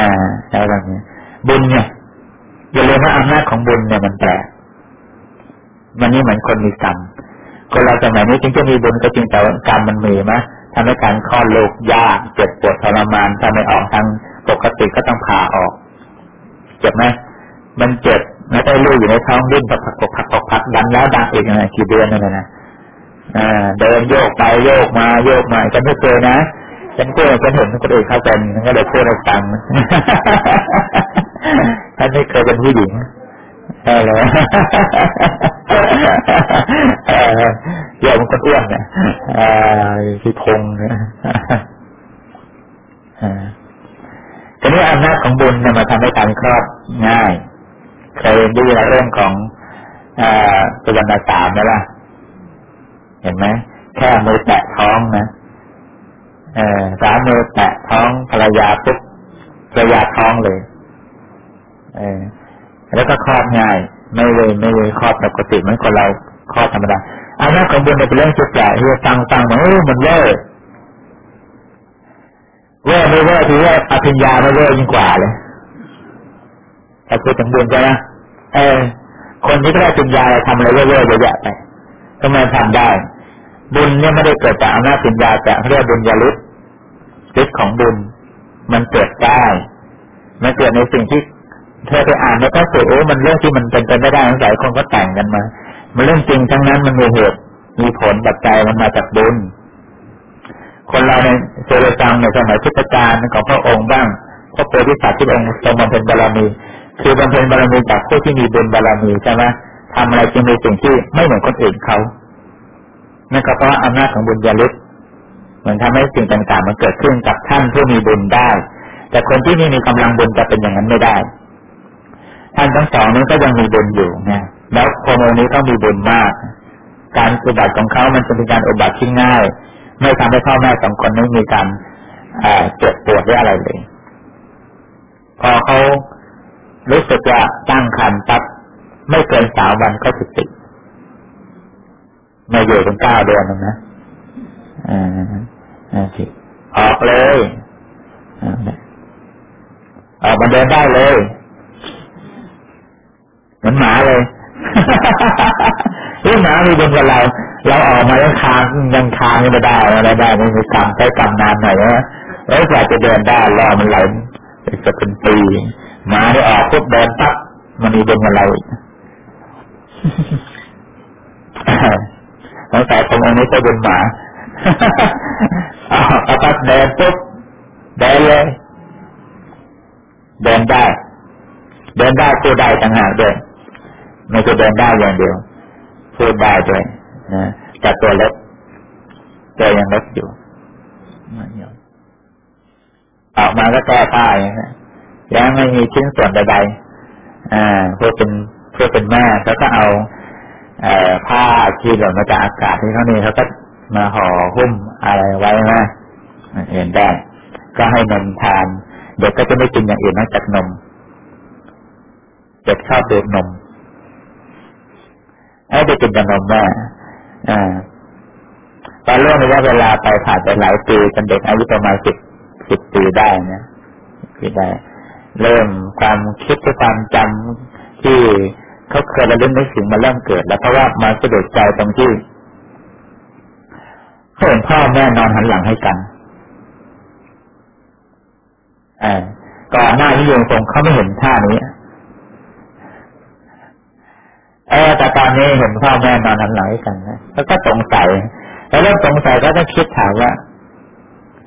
อะไรแบบนี้บุญเนี่ยอย่าลืมว่าอำนาจของบุญเนี่ยมันแปลกมันนี่เหมือนคนมีกรรมคนเราสมัยนี้จริงจะมีบุญก็จริงแต่กรรมมันมีไหมทำให้การคลอดลูกยากเจ็บปวดทรมานถ้าไม่ออกทางปกติก็ต้องผ่าออก เจ็บไหมมันเจ็บ แล้วได้ลูกอยู่ในท้องดิ้นปักปักปักปักปักดันแล้วดันอีกนะกี่เดือนนั่นนะอ่าเดินโยกไปโยกมาโยกมาฉันไม่เคยนะฉันเคยฉันเห็นคนอื่นเขาเป็นฉันก็เลยพูดให้ฟังฉันไม่เคยเป็นผู้หญิงอะไรเดี๋ยวมันก็อ้วนเนี่ยพี่พงเนี่ยทีนี้อำนาจของบุญนี่ยมาทำให้การคลอดง่าย เคยดูเรื่องของสุวรรณสามไหมล่ะ เห็นไหมแค่มือแตะท้องนะเออสามมือแตะท้องภรรยาปุ๊บภรรยาท้องเลย เออแล้วก็คลอดง่าย ไม่เลยไม่เลยคลอดปกติเหมือนคนเราคลอดธรรมดาอำนาจของบุญเป็นเรื่องจุดใหญ่ที่ฟังฟังเหมือนเออมันเล่เว่ไม่เว่ถือว่าอภิญญาไม่เว่ยิ่งกว่าเลยแต่พูดถึงบุญใช่ไหม เออ คนที่ได้ปัญญาทำอะไรเว่เว่เยอะแยะไปทำไมทำได้ บุญเนี่ยไม่ได้เกิดจากอำนาจปัญญาแต่เรียกบุญญาลุฤทธิ์ของบุญ มันเกิดได้มันเกิดในสิ่งที่เธอไปอ่านในพระสูตรโอ้มันเรื่องที่มันเป็นไปไม่ได้ทั้งหลายคนก็แต่งกันมา มันเรื่องจริงทั้งนั้นมันมีเหตุ มีผลปัจจัยมันมาจากบุญ คนเราในเซเลซังในสมัยพุทธกาลของพระองค์บ้างพระโพธิสัตว์ที่องค์ทรงบำเพ็ญบารมี คือบำเพ็ญบารมีจากผู้ที่มีบุญบารมีใช่ไหมทำอะไรจึงมีสิ่งที่ไม่เหมือนคนอื่นเขานั่นก็เพราะอำนาจของบุญญาลิศเหมือนทำให้สิ่งต่างๆมันเกิดขึ้นกับท่านผู้มีบุญได้ แต่คนที่ไม่มีกำลังบุญจะเป็นอย่างนั้นไม่ได้ ท่านทั้งสองนั้นก็ยังมีบุญอยู่นะแล้วคนนี้ต้องมีบุญมาก การอุบัติของเขามันจะเป็นการอุบัติที่ง่าย ไม่ทำให้พ่อแม่สองคนนี้มีการเจ็บปวดหรืออะไรเลย พอเขา รู้สึกว่าตั้งคันตับไม่เกินสามวันก็จุติมาอยู่เป็นเก้าเดือนนึงนะอ่าสิออกเลยออกมาเดินได้เลยเหมือนหมาเลยเรื่องหมามีบุญกับเรา เราออกมายังคางยังคางไม่ได้อะไรได้ไม่มีกรรมใช้กรรมนานหน่อยนะแล้วกว่าจะเดินได้รอมันไหลจะเป็นปี มาได้ออกปุ๊บเดินปั๊บมันมีบุญกับเราสงสัยผมอันนี้จะเป็นหมาเอาปั๊บเดินปุ๊บเดินเลย เดินได้ เดินได้ตัวใดต่างหากเดินไม่จะเดินได้อย่างเดียวพูดได้ด้วยนะแต่ตัวเล็กตัวยังเล็กอยู่ออกมาก็แก้ผ้าอย่างนี้ ยังไม่มีชิ้นส่วนใดๆอ่าเพื่อเป็นเพื่อเป็นแม่เขาก็เอาเอ่อผ้าที่หล่นมาจากอากาศที่เขานี่เขาก็มาห่อหุ้มอะไรไว้นะเห็นได้ก็ให้นมทาน เด็กก็จะไม่กินอย่างอื่นนอกจากนมเด็กชอบดื่มนมให้เด็กกินแต่นมแม่อ่าตอนเรื่องระยะเวลาไปผ่านไปหลายปีจนเด็กอายุประมาณสิบสิบปีได้เนี่ยปีได้ เริ่มความคิดและความจำที่เขาเคยระลึกนึกถึงมาเริ่มเกิด แล้วเพราะว่ามาสะดุดใจตรงที่เห็นพ่อแม่นอนหันหลังให้กันอก่อนหน้านี้โยงทรงเขาไม่เห็นท่านี้เออแต่ตอนนี้เห็นพ่อแม่นอนหันหลังให้กันนะแล้วก็สงสัย แล้วเริ่มสงสัยก็ต้องคิดถามว่า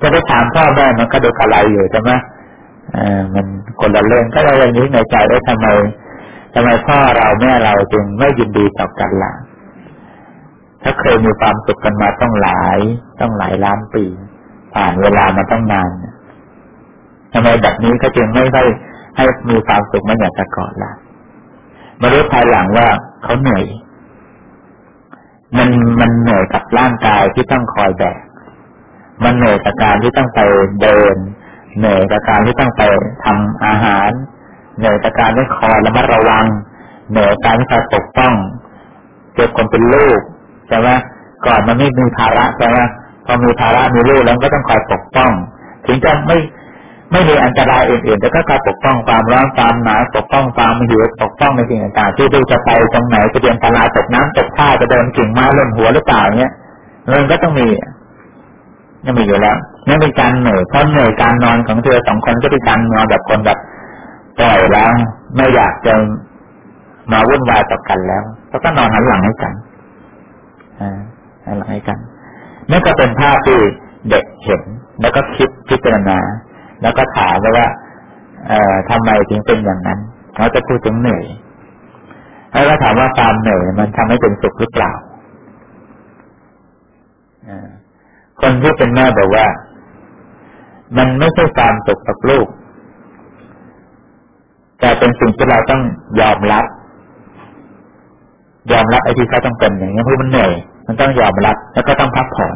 จะไปถามพ่อแม่มันก็ดูอะไรอยู่ใช่ไหม อมันคนละเรื่องก็เลยอย่างนี้ในใจว่าทำไมทำไมพ่อเราแม่เราจึงไม่ยินดีต่อกันล่ะ ถ้าเคยมีความสุขกันมาต้องหลาย ต้องหลายล้านปี ผ่านเวลามาต้องนานทำไมแบบนี้ก็จึงไม่ได้ให้มีความสุขมันอย่างแต่ก่อนล่ะมารู้ภายหลังว่าเขาเหนื่อย มันมันเหนื่อยกับร่างกายที่ต้องคอยแบก มันเหนื่อยกับการที่ต้องไปเดิน เหนื่อยกับการที่ต้องไปทำอาหาร เหนื่อยกับการที่คอยระมัดระวัง เหนื่อยการที่คอยปกป้องเจ็บคนเป็นลูกใช่ไหมก่อนมันไม่มีภาระใช่ไหมพอมีภาระมีลูกแล้วก็ต้องคอยปกป้อง ถึงจะไม่ไม่มีอันตรายอื่นๆแต่ก็คอยปกป้องความร้อนความหนาวปกป้องความหิวปกป้องในสิ่งต่างๆที่ดูจะไปตรงไหนจะเดินตลาดตกน้ำตกท่าจะเดินกิ่งไม้ล่นหัวหรือเปล่าเนี้ยมันก็ต้องมี ยังมีอยู่แล้วนั่นเป็นการเหนื่อยเพราะเหนื่อยการนอนของเธอสองคนก็เป็นการนอนแบบคนแบบปล่อยแล้วไม่อยากจะมาวุ่นวายต่อกันแล้วเขาก็นอนหันหลังให้กันหันหลังให้กันนั่นก็เป็นภาพที่เด็กเห็น แล้วก็คิดพิจารณา แล้วก็ถามว่าเอ่อทำไมถึงเป็นอย่างนั้นเขาจะพูดถึงเหนื่อยแล้วก็ถามว่าความเหนื่อยมันทำให้เป็นสุขหรือเปล่า คนที่เป็นแม่บอกว่า มันไม่ใช่ความสุขกับลูก แต่เป็นสิ่งที่เราต้องยอมรับ ยอมรับไอ้ที่เขาต้องเป็นอย่างนี้เพราะมันเหนื่อยมันต้องยอมรับ แล้วก็ต้องพักผ่อน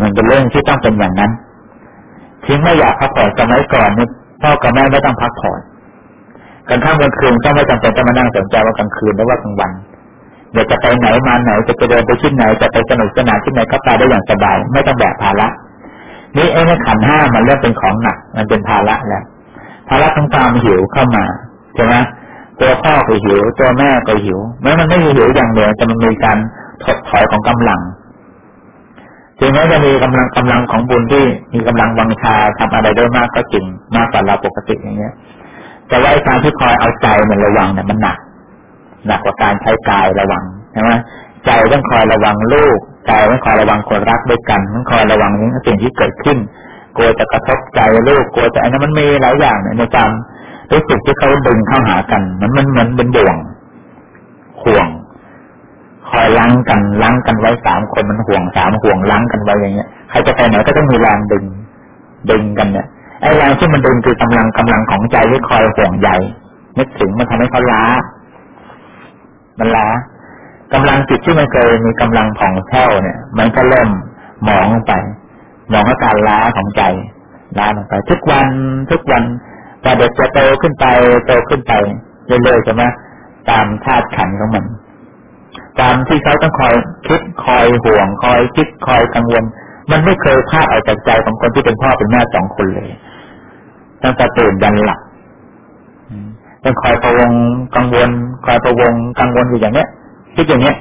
มันเป็นเรื่องที่ต้องเป็นอย่างนั้นถึงไม่อยากพักผ่อนสมัยก่อนนี่พ่อกับแม่ไม่ต้องพักผ่อนกลางค่ำกลางคืนก็ไม่จำเป็นต้องมานั่งสนใจว่ากลางคืนหรือว่ากลางวัน อยากจะไปไหนมาไหนจะไปเดินไปที่ไหนจะไปสนุกสนานที่ไหนก็ไปได้อย่างสบาย ไม่ต้องแบกภาระนี่ไอ้ขันห้ามันเริ่มเป็นของหนัก มันเป็นภาระแล้วภาระทั้งความหิวเข้ามาใช่ไหมตัวพ่อก็หิว ตัวแม่ก็หิวแม้มันไม่มีหิวอย่างเดียวแต่มันมีการถดถอยของกำลังถึงแม้จะมีกำลังกำลังของบุญที่มีกำลังวังชาทำอะไรได้มากก็จริงมากกว่าเราปกติอย่างเงี้ย แต่ว่าการที่คอยเอาใจมันระวังเนี่ยมันหนัก หนักกว่าการใช้กายระวังใช่ไหมใจต้องคอยระวังลูกใจต้องคอยระวังคนรักด้วยกันต้องคอยระวังนี้สิ่งที่เกิดขึ้น กลัวจะกระทบใจลูกกลัวจะอันนั้นมันมีหลายอย่างในจำรู้สึกที่เขาดึงเข้าหากัน มันมันเหมือนเป็นบ่วงห่วง คอยล้างกันล้างกันไว้สามคนมันห่วงสามห่วงล้างกันไว้อย่างเงี้ยใครจะไปไหนก็ต้องมีแรงดึงดึงกันเนี่ยไอ้แรงที่มันดึงคือกำลังกำลังของใจที่คอยห่วงใยนึกถึงมันทำให้เขาล้า มันล้ากำลังจิตที่มันเคยมีกำลังผ่องแผ้วเนี่ย มันก็เริ่มมองไปมองอาการล้าของใจล้าลงไป ทุกวันทุกวันแต่เด็กจะโตขึ้นไปโตขึ้นไปเรื่อยๆใช่ไหมตามธาตุขันของมันการที่เขาต้องคอยคิดคอยห่วง คอยคิดคอยกังวล มันไม่เคยพลาดออกจากใจของคนที่เป็นพ่อเป็นแม่สองคนเลยตั้งแต่ตื่นยันหลับ ต้องคอยประวงกังวลคอยประวงกังวลอยู่อย่างเนี้ยคิดอย่างเนี้ย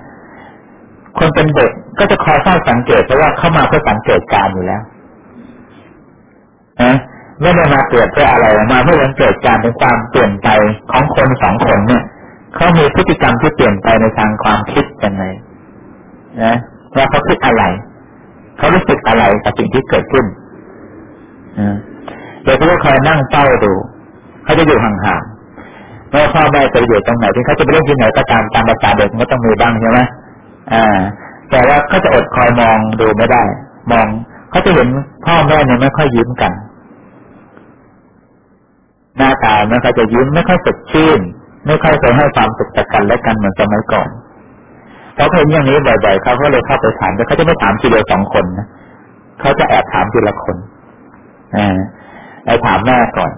คนเป็นเด็กก็จะคอยเฝ้าสังเกตเพราะว่าเข้ามาเพื่อสังเกตการอยู่แล้วนะไม่ได้มาเกิดเพื่ออะไรมาเพื่อสังเกตการเป็นความเปลี่ยนไปของคนสองคนเนี่ยเขามีพฤติกรรมที่เปลี่ยนไปในทางความคิดยังไงนะว่าเขาคิดอะไรเขารู้สึกอะไรกับสิ่งที่เกิดขึ้นเดี๋ยวเขาคอยนั่งเฝ้าดูเขาจะอยู่ห่าง เมื่อพ่อแม่จะอยู่ตรงไหนที่เขาจะไปเล่นที่ไหนก็ตามตามภาษาเด็กมันก็ต้องมีบ้างใช่ไหมอ่า แต่ว่าเขาจะอดคอยมองดูไม่ได้ มองเขาจะเห็นพ่อแม่เนี่ยไม่ค่อยยิ้มกัน หน้าตาไม่ค่อยจะยิ้มไม่ค่อยสดชื่น ไม่ค่อยเคยให้ความสุขกันและกันเหมือนสมัยก่อนเขาเห็นอย่างนี้บ่อยๆเขาก็เลยเข้าไปถามแต่เขาจะไม่ถามทีเดียวสองคนนะเขาจะแอบถามทีละคนอ่าไอ้ถามแม่ก่อน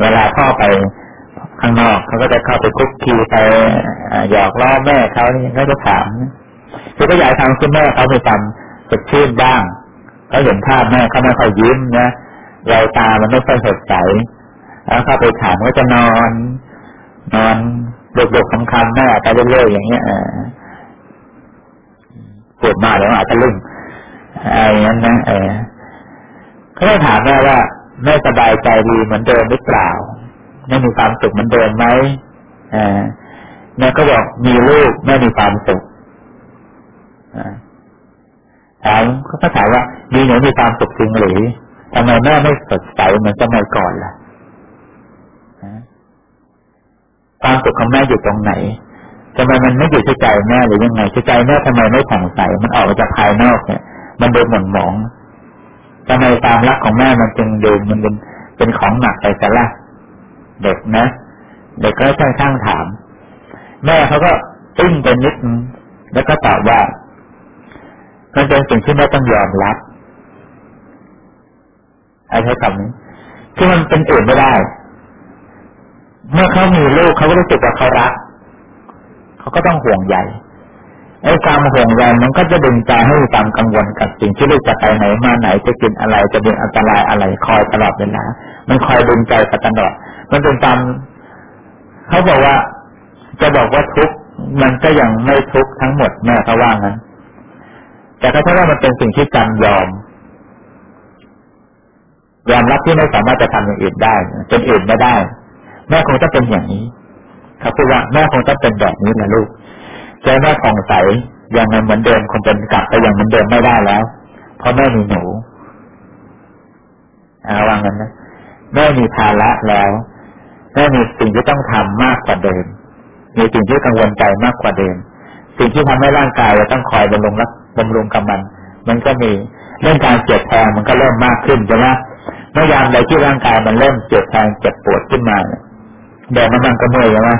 เวลาพ่อไป ข้างนอกเขาก็จะเข้าไปคุกคีไปหยอกล้อแม่เขานี่เขาจะถามคือก็อยากทำคุณแม่เขามีความสดชื่นบ้างเขาเห็นภาพแม่เขาไม่ค่อยยิ้มนะเราตามันไม่ค่อยสดใสแล้วเข้าไปถามก็จะนอน นอนเด็กๆคำคำแม่ไปเรื่อยๆอย่างเงี้ยปวดมากแล้วอาจจะลึ่งอะไรอย่างนั้นนะเออเขาถามแม่ว่าแม่สบายใจดีเหมือนเดิมหรือเปล่า แม่มีความสุขมือนเดิมไหมแม่ก็บอกมีลูกแม่มีความสุขถามเขาก็ถามว่ามีหนูมีความสุขจริงหรือทำไมแม่ไม่สดใสเหมือนสมัยก่อนล่ะความสุขของแม่อยู่ตรงไหนทำไมมันไม่อยู่ที่ใจแม่หรือยังไงที่ใจแม่ทำไมไม่ผ่องใสมันออกมาจากภายนอกเนี่ย มันดูหม่นหมองทำไมความรักของแม่มันจึงดูมันเป็นเป็นของหนักไปแต่ละ เด็กนะ เด็กก็ช่างช่างถาม แม่เขาก็ตึ้งไปนิดแล้วก็ตอบว่ามันเป็นสิ่งที่แม่ต้องยอมรับไอ้ใช้คำนี้ที่มันเป็นอื่นไม่ได้ เมื่อเขามีลูกเขาก็รู้สึกว่าเขารักเขาก็ต้องห่วงใยไอ้ความห่วงใยมันก็จะดึงใจให้มีความกังวลกับสิ่งที่ลูกจะไปไหนมาไหนจะกินอะไรจะมีอันตรายอะไรคอยตลอดเวลามันคอยดึงใจตลอด มันเป็นตามเขาบอกว่า จะบอกว่าทุกมันก็ยังไม่ทุกทั้งหมดแม่เขาว่างั้น แต่ถ้าว่ามันเป็นสิ่งที่จำยอม ยอมรับที่ไม่สามารถจะทำอย่างอื่นได้เป็นอื่นไม่ได้ แม่คงจะเป็นอย่างนี้เขาพูดว่าแม่คงต้องเป็นแบบนี้นะลูกใจแม่ผ่องใสยังเหมือนเดิมคงเป็นกลับไปอย่างเหมือนเดิมไม่ได้แล้ว เพราะแม่มีหนูอาว่างั้นนะแม่มีภาระแล้ว แม่มีสิ่งที่ต้องทำมากกว่าเดิม มีสิ่งที่กังวลใจมากกว่าเดิม สิ่งที่ทำให้ร่างกายเราต้องคอยบำรุงรักบำรุงกับมัน มันก็มีเรื่องการเจ็บแทงมันก็เริ่มมากขึ้นใช่ไหมเมื่อยามใดที่ร่างกายมันเริ่มเจ็บแทงเจ็บปวดขึ้นมาเนี่ยเดี๋ยวมันก็เมื่อยใช่ไหม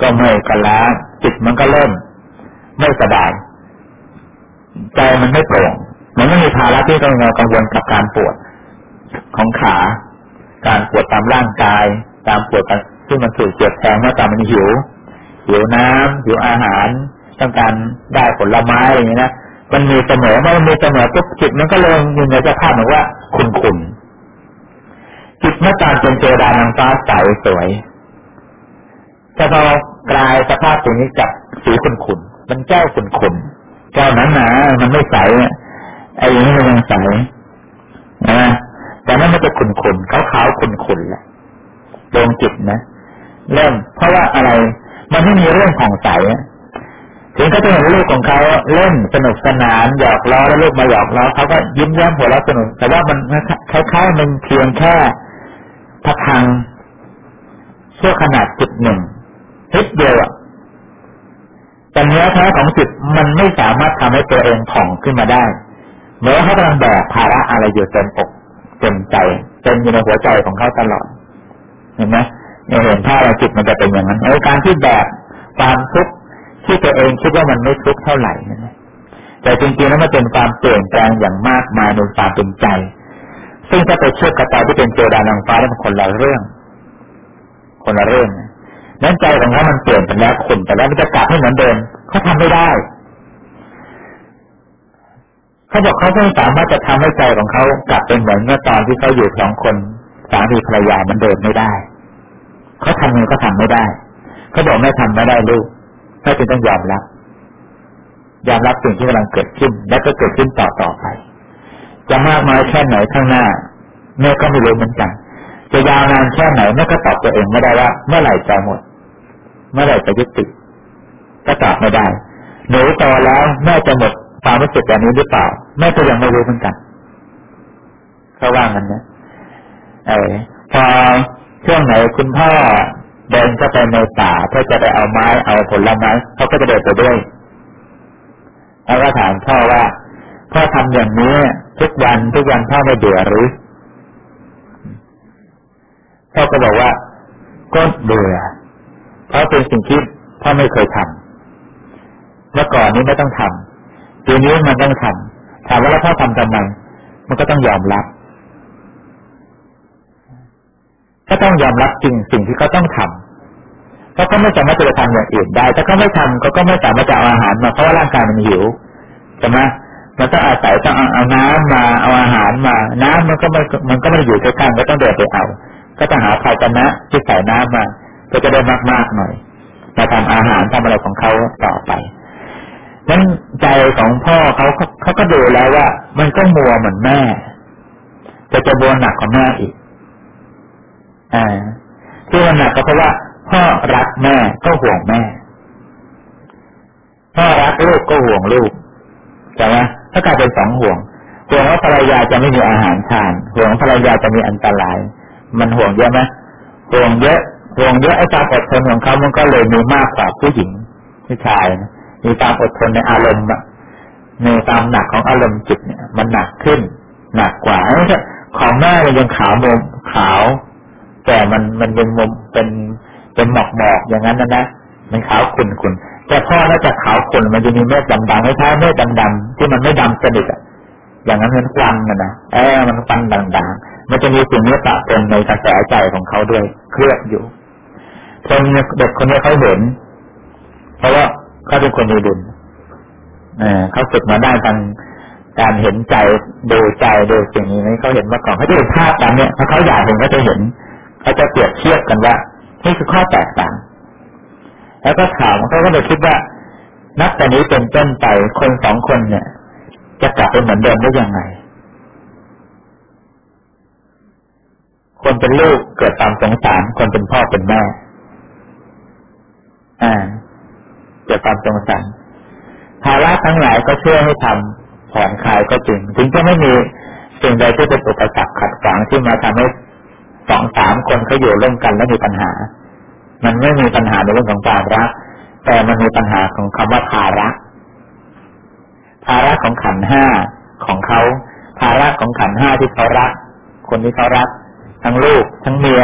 ก็เมื่อยก็ล้าจิตมันก็เริ่มไม่สบายใจมันไม่โปร่งมันไม่มีภาระที่ต้องกังวลกับการปวดของขา การปวดตามร่างกาย ตามปวดที่มันถูกเจ็บแทงเมื่อตามมันหิวหิวน้ำหิวอาหาร ต้องการได้ผลไม้อย่างนี้นะมันมีเสมอเมื่อมันมีเสมอปุ๊บจิตมันก็เลยอยู่ในสภาพเหมือนว่าคุณคุณจิตเมื่อตามเป็นเจดานางฟ้าใสสวยแต่พอกลายสภาพตรงนี้กับสีขุ่นๆมันแก้วขุ่นๆแก้วนั้นหนามันไม่ใสไอ้อย่างนี้มันยังใสนะแต่นั้นมันจะขุ่นๆขาวๆขุ่นแหละ ดวงจิตนะเริ่มเพราะว่าอะไร มันไม่มีเรื่องของใสถึงเขาจะเห็นลูกของเขาเล่นสนุกสนานหยอกล้อแล้วลูกมาหยอกล้อเขาก็ยิ้มแย้มหัวเราะสนุก แต่ว่ามันคล้ายๆมันเพียงแค่พัทังชั่วขนาดจุดหนึ่งนิดเดียวอะแต่เนื้อแท้ของจิตมันไม่สามารถทำให้ตัวเองผ่องขึ้นมาได้เมื่อเขากำลังแบกภาระอะไรอยู่เต็มอกเต็มใจเต็มอยู่ในหัวใจของเขาตลอด เห็นไหมเนี่ยเห็นถ้าเราจิตมันจะเป็นอย่างนั้นในการที่แบกความทุกข์ที่ตัวเองคิดว่ามันไม่ทุกข์เท่าไหร่นะแต่จริงๆแล้วมันเป็นความเปลี่ยนแปลงอย่างมากมายในความเป็นใจ ซึ่งถ้าไปเชื่อกระตายที่เป็นเจดานางฟ้าแล้วมันคนละเรื่อง คนละเรื่องนั้นใจของเขามันเปลี่ยนไปแล้วขุ่นไปแล้วมันจะกลับให้เหมือนเดิมเขาทำไม่ได้เขาบอกเขาไม่สามารถจะทำให้ใจของเขากลับเป็นเหมือนเมื่อตอนที่เขาอยู่สองคน สามีภรรยามันเดิมไม่ได้เขาทำเงินก็ทำไม่ได้เขาบอกไม่ทำไม่ได้ลูกแม่จึงต้องยอมรับ ยอมรับสิ่งที่กำลังเกิดขึ้น และก็เกิดขึ้นต่อต่อไป จะมากน้อยแค่ไหนข้างหน้าแม่ก็ไม่รู้เหมือนกัน จะยาวนานแค่ไหนแม่ก็ตอบตัวเองไม่ได้ว่า เมื่อไหร่จะหมด เมื่อไหร่จะยุติก็ตอบไม่ได้หนูโตแล้วแม่จะหมดความรู้สึกแบบนี้หรือเปล่าแม่ก็ยังไม่รู้เหมือนกันเขาว่างันนะ เออพอช่วงไหนคุณพ่อเดินเข้าไปในป่าเพื่อจะไปเอาไม้เอาผลไม้เขาก็จะเดินไปด้วยแล้วก็ถามพ่อว่าพ่อทำอย่างนี้ทุกวันทุกวันพ่อไม่เบื่อหรือพ่อก็บอกว่าก็เบื่อเพราะเป็นสิ่งที่พ่อไม่เคยทำเมื่อก่อนนี้ไม่ต้องทำทีนี้มันต้องทำถามว่าแล้วพ่อทำทำไมมันก็ต้องยอมรับ ก็ต้องยอมรับจริงสิ่งที่เขาต้องทำเพราะเขาไม่สามารถจะทำอย่างอื่นได้ ถ้าเขาไม่ทำเขาก็ไม่สามารถจะเอาอาหารมาเพราะว่าร่างกายมันหิวใช่ไหมมันต้องอาศัยต้องเอาน้ำมาเอาอาหารมา น้ำมันก็ไม่มันก็ไม่อยู่ใกล้ๆก็ต้องเดินไปเอา ก็จะหาภาชนะที่ใส่น้ำมาก็จะได้มากๆหน่อยมาทำอาหารทำอะไรของเขาต่อไปนั้นใจของพ่อเขาเขาก็ดูแล้วว่า มันก็มัวเหมือนแม่จะจะบัวหนักกว่าแม่อีก อ่าที่มันหนักก็เพราะว่าพ่อรักแม่ก็ห่วงแม่ พ่อรักลูกก็ห่วงลูกใช่ไหมถ้ากลายเป็นสองห่วงห่วงว่าภรรยาจะไม่มีอาหารทานห่วงภรรยาจะมีอันตราย มันห่วงเยอะไหมห่วงเยอะห่วงเยอะไอ้ความอดทนของเขามันก็เลยมีมากกว่าผู้หญิงผู้ชายนะมีความอดทนในอารมณ์ในความหนักของอารมณ์จิตเนี่ย มันหนักขึ้น หนักกว่าของแม่มันยังขาวมมขาว แต่มันมันยังมุมเป็นเป็นหมอกหมอกอย่างนั้นนะนะมันขาวขุ่นขุ่นแต่พ่อน่าจะขาวขุ่นมันจะมีเม็ดดำๆไม่ใช่เม็ดดำๆที่มันไม่ดำสนิทอะอย่างนั้นมันควันนะนะเออมันควันด่างๆ มันจะมีสิ่งนี้ปะปนในกระแสใจของเขาด้วยเคลือบอยู่คนเด็กคนนี้เขาเห็น เพราะว่าเขาเป็นคนมีบุญเขาฝึกมาได้ทางการเห็นใจดูใจดูสิ่งนี้เขาเห็นมาก่อนเขาจะเห็นภาพตามเนี้ยพอเขาอยากเห็นก็จะเห็น เขาจะเปรียบเทียบกันว่านี่คือข้อแตกต่าง แล้วก็ถามเขาก็เลยคิดว่า นับแต่นี้เป็นต้นไปคนสองคนเนี่ย จะกลับเป็นเหมือนเดิมได้ยังไง คนเป็นลูกเกิดตามสงสาร คนเป็นพ่อเป็นแม่ อ่าเกิดความสงสารภาระทั้งหลายก็ช่วยให้ทำผ่อนคลายก็จริง ถึงจะไม่มีสิ่งใดที่เป็นอุปสรรคขัดขวางที่มาทำให้ สองสามคนเขาอยู่ร่วมกันแล้วมีปัญหา มันไม่มีปัญหาในเรื่องของความรัก แต่มันมีปัญหาของคำว่าภาระ ภาระของขันห้าของเขาภาระของขันห้าที่เขารัก คนที่เขารัก ทั้งลูกทั้งเมีย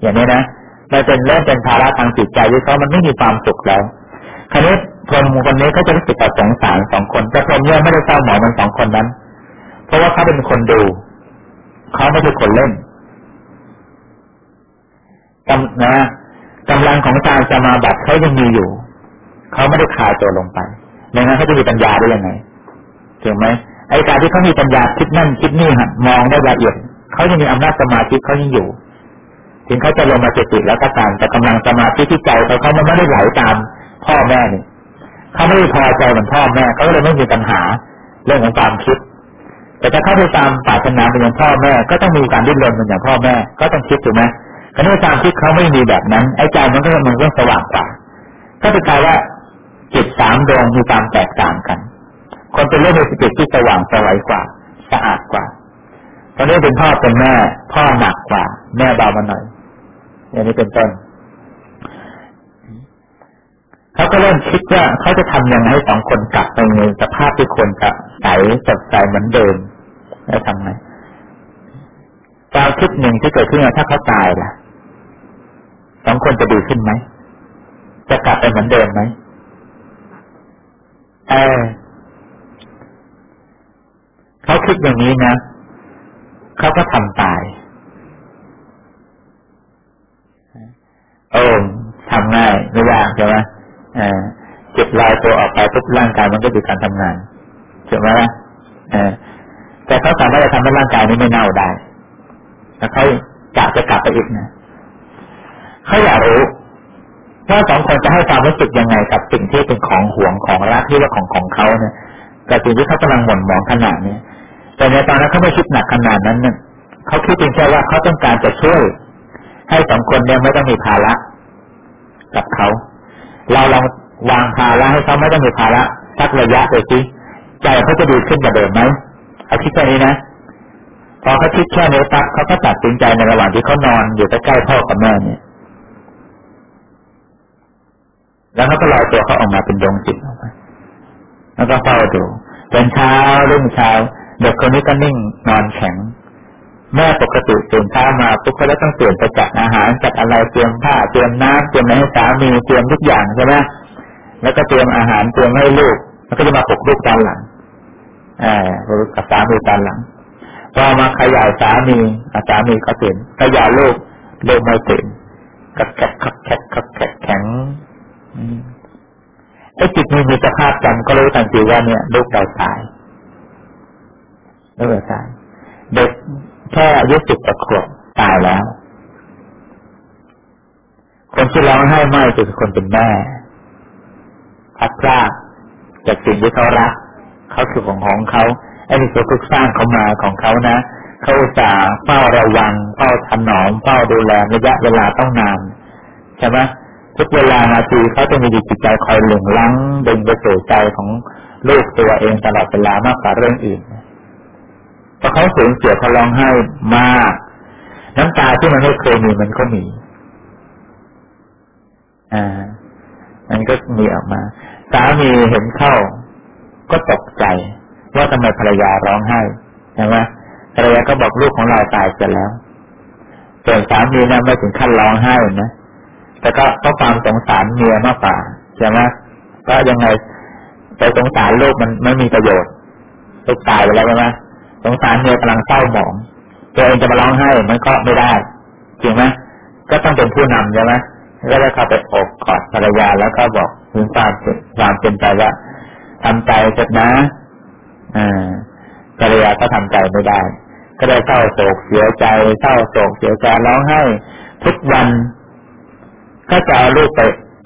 อย่างนี้นะมันเป็นเริ่มเป็นภาระทางจิตใจที่เขามันไม่มีความสุขแล้วคราวนี้พรหมคนนี้ก็จะรู้สึกสงสารสองคนแต่พรหมเนี่ยไม่ได้เศร้าหมองมันสองคนนั้น เพราะว่าเขาเป็นคนดูเขาไม่ใช่คนเล่น กำนะกำลังของตาจะมาบัตเขายังมีอยู่ เขาไม่ได้คลายตัวลงไปดังนั้นเขาจะมีปัญญาได้ยังไงถูกไหมไอ้การที่เขามีปัญญาคิดนั่นคิดนี่ฮะมองได้ละเอียดเขายังมีอำนาจสมาธิเขายังอยู่ ถึงเขาจะลงมาเจติตแล้วก็ตามแต่กำลังสมาธิที่ใจเขาเขามันไม่ได้ไหลตามพ่อแม่นี่เขาไม่ได้พอใจเหมือนพ่อแม่เขาเลยไม่มีปัญหาเรื่องของความคิด แต่ถ้าเขาไปตามปรารถนาเป็นอย่างพ่อแม่ ก็ต้องมีการดิ้นรนเป็นอย่างพ่อแม่ ก็ต้องคิดถูกไหม คราวนี้ความคิดเขาไม่มีแบบนั้น ไอ้ใจมันก็มันก็สว่างกว่าก็เป็นการว่าจิตสามดวงมีความแตกต่างกัน คนเป็นเรื่องในจิตที่สว่างสวัยกว่า สะอาดกว่า ตอนนี้เป็นพ่อเป็นแม่ พ่อหนักกว่า แม่เบามาหน่อย อย่างนี้เป็นต้นเขาก็เริ่มคิดว่าเขาจะทำยังไงให้สองคนกลับไปในสภาพที่คนจะใสสดใสเหมือนเดิมแล้วทำไงความคิดหนึ่งที่เกิดขึ้นถ้าเขาตายล่ะ สองคนจะดีขึ้นไหม จะกลับไปเหมือนเดิมไหมเออเขาคิดอย่างนี้นะเขาก็ทำตายโอ้ทำง่ายไม่ยากใช่ไหมอ่าเจ็บลายตัวออกไปปุ๊บร่างกายมันก็หยุดการทำงานใช่ไหมอ่าแต่เขาสามารถจะทำให้ร่างกายนี้ไม่เน่าได้แล้วเขาอยากจะกลับไปอีกนะ เขาอยากรู้ว่าสองคนจะให้ความรู้สึกยังไงกับสิ่งที่เป็นของห่วงของรักที่ว่าของของเขาเนี่ยกับสิ่งที่เขากำลังหม่นหมองขนาดนี้แต่ในตอนนั้นเขาไม่คิดหนักขนาดนั้นเนี่ยเขาคิดเพียงแค่ว่าเขาต้องการจะช่วย ให้สองคนเนี่ยไม่ต้องมีภาระกับเขา เราลองวางภาระให้เขาไม่ต้องมีภาระสักระยะไปสิใจเขาจะดีขึ้นกว่าเดิมไหมเอาคิดแค่นี้นะพอเขาคิดแค่นี้ปั๊บเขาก็ตัดสินใจในระหว่างที่เขานอนอยู่ใกล้ๆพ่อกับแม่เนี่ย แล้วเขาก็ลอยตัวเขาออกมาเป็นดวงจิตออกมาแล้วก็เฝ้าดูเป็นเช้ารุ่งเช้าเด็กคนนี้ก็นิ่งนอนแข็ง แม่ปกติตื่นเช้ามาปุ๊บก็ต้องเตรียมไปจัดอาหารจัดอะไรเตรียมผ้าเตรียมน้ำเตรียมอะไรให้สามีเตรียมทุกอย่างใช่ไหมแล้วก็เตรียมอาหารเตรียมให้ลูก แล้วก็จะมาปลุกลูกตอนหลังอ่ากับสามีตอนหลังพอมาขยายสามีสามีก็ตื่นขยายลูกลูกไม่ตื่นกัดแกะคักแกะคักแกะแข็ง ไอ้จิตมีมีสภาพจำก็รู้ทันทีว่าเนี่ยลูกเราตายลูกเราตายเด็กแค่อายุสิบกว่าขวบตายแล้ว คนที่ร้องไห้ไม่คือคนเป็นแม่พัดพลาดจากสิ่งที่เขารักเขาคือของของเขาไอ้ที่เขาสร้างเขามาของเขานะเขาจะเฝ้าระวังเฝ้าถนอมเฝ้าดูแลระยะเวลาต้องนานใช่ไหม ทุกเวลานาทีเขาจะมีจิตใจคอยหลงลังดึงไปสู่ใจของลูกตัวเองตลอดเวลามากกว่าเรื่องอื่นพอเขาสูญเสียเขาร้องไห้มากน้ำตาที่มันไม่เคยมีมันก็มี อ่า มันก็มีออกมา สามีเห็นเข้า ก็ตกใจ ว่าทำไมภรรยาร้องไห้ใช่ไหมภรรยาก็บอกลูกของเราตายไปแล้ว ส่วนสามีนะไม่ถึงขั้นร้องไห้นะ แต่ก็เพราะความสงสารเมียมากกว่าใช่ไหมก็ยังไงไปสงสารลูกมันไม่มีประโยชน์ลูกตายไปแล้วใช่ไหมสงสารเมียกำลังเศร้าหมอง ตัวเองจะมาร้องไห้มันก็ไม่ได้จริงไหมก็ต้องเป็นผู้นำใช่ไหมก็ได้เข้าไปอกกอดภรรยาแล้วก็บอกถึงความความเป็นใจว่าทำใจเสร็จนะอ่าภรรยาก็ทำใจไม่ได้ ก็ได้เศร้าโศกเสียใจเศร้าโศกเสียใจร้องไห้ทุกวัน ก็จะเอาลูกไป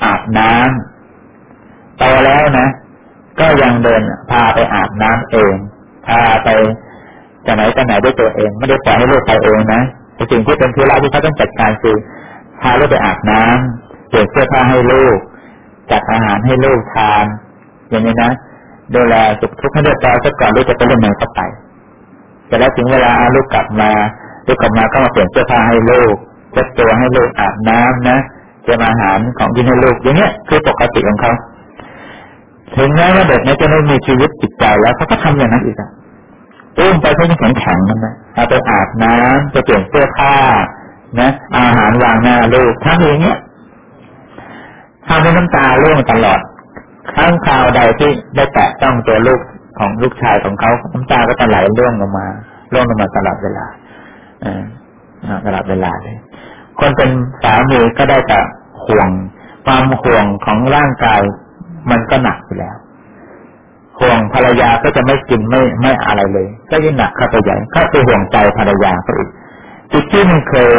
อาบน้ำโตแล้วนะ ก็ยังเดินพาไปอาบน้ำเอง พาไปจะไหนจะไหนด้วยตัวเอง ไม่ได้ปล่อยให้ลูกไปเองนะแต่สิ่งที่เป็นธุระที่เขาต้องจัดการคือพาลูกไปอาบน้ำเปลี่ยนเสื้อผ้าให้ลูก จัดอาหารให้ลูกทาน อย่างนี้นะดูแลสุขทุกข์ให้เรียบร้อยซะก่อนลูกจะไปเล่นไหนก็ไปแต่แล้วถึงเวลาลูกกลับมาลูกกลับมาก็มาเปลี่ยนเสื้อผ้าให้ลูกเช็ดตัวให้ลูกอาบน้ำนะ เตรียมอาหารของกินให้ลูกอย่างเงี้ยคือปกติของเขาถึงแม้ว่าเด็กนี้จะไม่มีชีวิตจิตใจแล้วเขาก็ทำอย่างนั้นอีกอะอุ้มไปเพื่อแข็งแข็งนั่นนะเอาไปอาบน้ำไปเปลี่ยนเสื้อผ้านะอาหารวางหน้าลูกทำอย่างเงี้ยทำให้น้ำตาร่วงตลอดครั้งคราวใดที่ได้แตะต้องตัวลูกของลูกชายของเขาน้ำตาก็จะไหลร่วงลงมาร่วงลงมาตลอดเวลาอ่าตลอดเวลาเลย คนเป็นสามีก็ได้แต่ห่วง ความห่วงของร่างกาย มันก็หนักอยู่แล้ว ห่วงภรรยาก็จะไม่กินไม่ไม่อะไรเลย ก็ยิ่งหนักเข้าไปใหญ่ก็ไปห่วงใจภรรยาเขาอีกจิตที่มันเคย